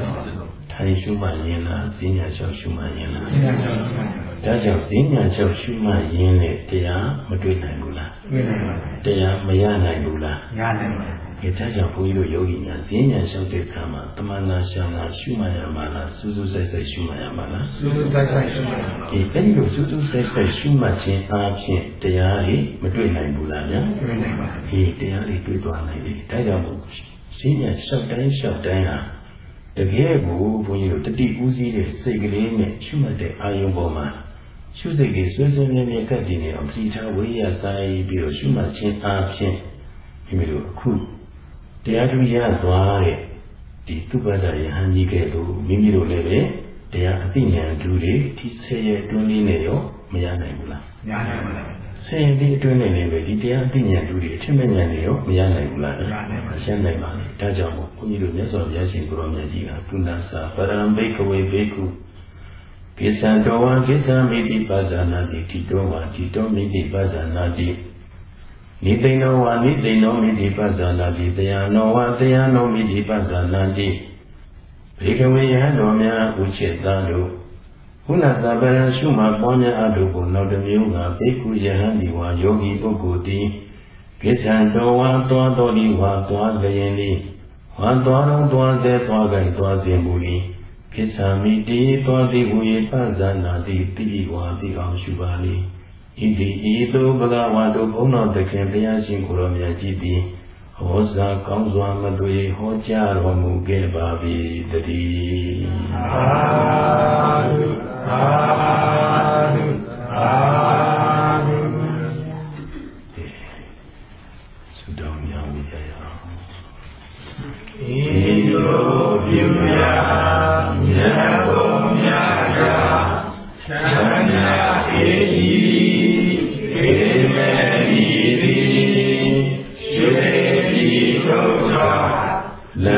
ထိုင်ရှုမှရင်လားဈဉ္ညာလျှောက်ရှုမှရင်လားဈဉ္ညာလျှောက်ရှုမှဒါကြောင့်ဈဉ္ညာလျှောက်ရှုမှရင်နဲ့တရားမတွေ့နိုင်ဘူးလားတွေ့နိုင်ပါဘူးတရားမရနိုင်ဘူးလားရနိုင်ပါဘူး ဒါကြောင့်ဘုန်းကြီးတို့ယောဂီများဈဉ္ညာလျှောက်တဲ့အခါမှာတမနာရှောင်တာရှုမှရမှာလားစူးစူးဆိုင်ဆိုင်ရှုမှရမှာလားစူးစူးဆိုင်ဆိုင်ရှုမှရမှာဒီအဲ့ဒီလိုစူးစူးဆိုင်ဆိုင်ရှုမှခြင်းအားဖြင့်တရားတွေမတွေ့နိုင်ဘူးလားဗျာတွေ့နိုင်ပါဘူးဒီတရားတွေတွေ့သွားနိုင်တယ်ဒါကြောင့်မို့ဈဉ္ညာလျှောက်တိုင်းလျှောက်တိုင်းဟာတကယ်ကိုဘုန်းကြီးတို့တတိဦးစီးတဲ့စိတ်ကလေးနဲ့ရှုမှတ်တဲ့အာယုံပေါ်မှာရှုစိတ်ကြီးဆွေးဆွေးမြဲမြဲကပ်တည်နေအောင်ပဋိဌာဝိရိယဆိုင်ပြီးတော့ရှုမှတ်ခြင်းအားဖြင့်မိမိတို့အခု တရားဓုရသွားတဲ့ဒီသူပ္ပဒယဟန်ကြီးကဲ့သို့မိမိတို့လည်းပဲတရားအသိဉာဏ်ဓုတွေဒီဆယ်ရဲ့တွင်းလေးနဲ့ရောမရနိုင်ဘူးလားမရနိုင်ပါဘူးဆယ်ရင်ဒီအတွင်းနဲ့လည်းပဲဒီတရားသိဉာဏ်တူတွေအထင်မဲ့ဉာဏ်တွေရောမရနိုင်ဘူးလားမရနိုင်ပါဘူးရှင်းနိုင်ပါလေဒါကြောင့်မို့ဘုန်းကြီးတို့မြတ်စွာဘုရားရှင်ကိုရောမြတ်ကြီးကကုဏ္ဏစာပရံဘိကဝေဘိကုကိစ္ဆံတော်ဝံကိစ္ဆံမိတိပါဇာနာတိတိတော်ဝါတိတော်မိတိပါဇာနာတိ နိသိဏောဝါနိသိဏောမိတိပါဇာနာတိတရားနောဝါတရားနောမိတိပါဇာနာတိဘေကဝေယံတော်များဥจิตသားတို့ခုနသဗ္ဗရရှုမှပွားများအထုကိုနောက်တစ်မျိုးကဘိက္ခုယဟန်ဒီဝါယောဂီပုဂ္ဂိုလ်သည်ကိစ္ဆံတော်ဝါသွားတော်ဒီဝါသွားလျင်သည်ဝါသွားတော်သွားစေသွားကြသွားစဉ်မူ၏ကိစ္ဆာမိတိသွားသည်ဟူ၏ပဇာနာတိတိဝါတိအောင်ရှုပါလိ ဣတိဤသို့ဘဂဝါတို့ဘုန်းတော်သခင်ဘုရားရှင်ကိုယ်တော်မြတ်ကြီးသည်ဟောစာကောင်းစွာမတွေ့ဟောကြားတော်မူခဲ့ပါပြီတည်းသာဓုသာဓုသာဓုသုတောင်းများဝိကြရအောင်ဤသို့ပြုမြတ်မြတ်ဘုံမြတ်ရာသံဃာအေ သ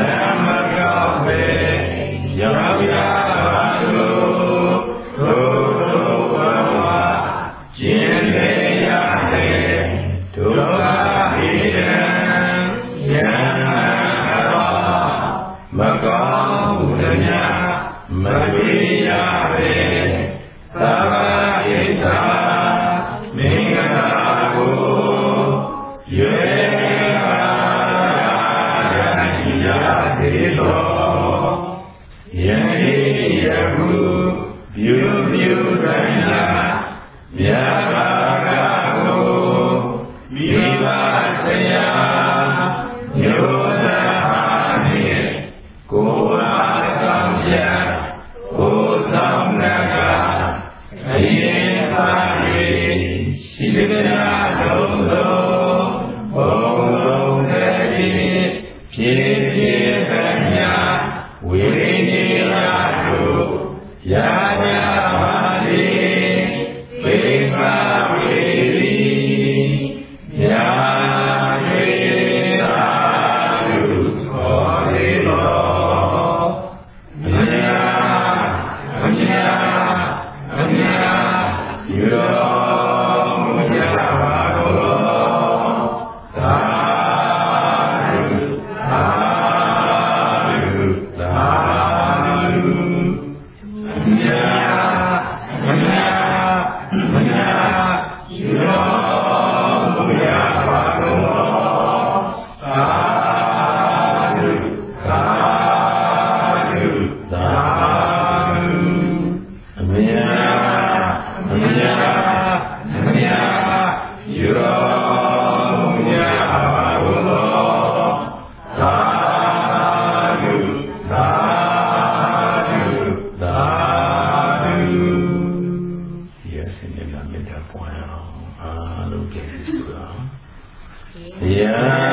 Yeah.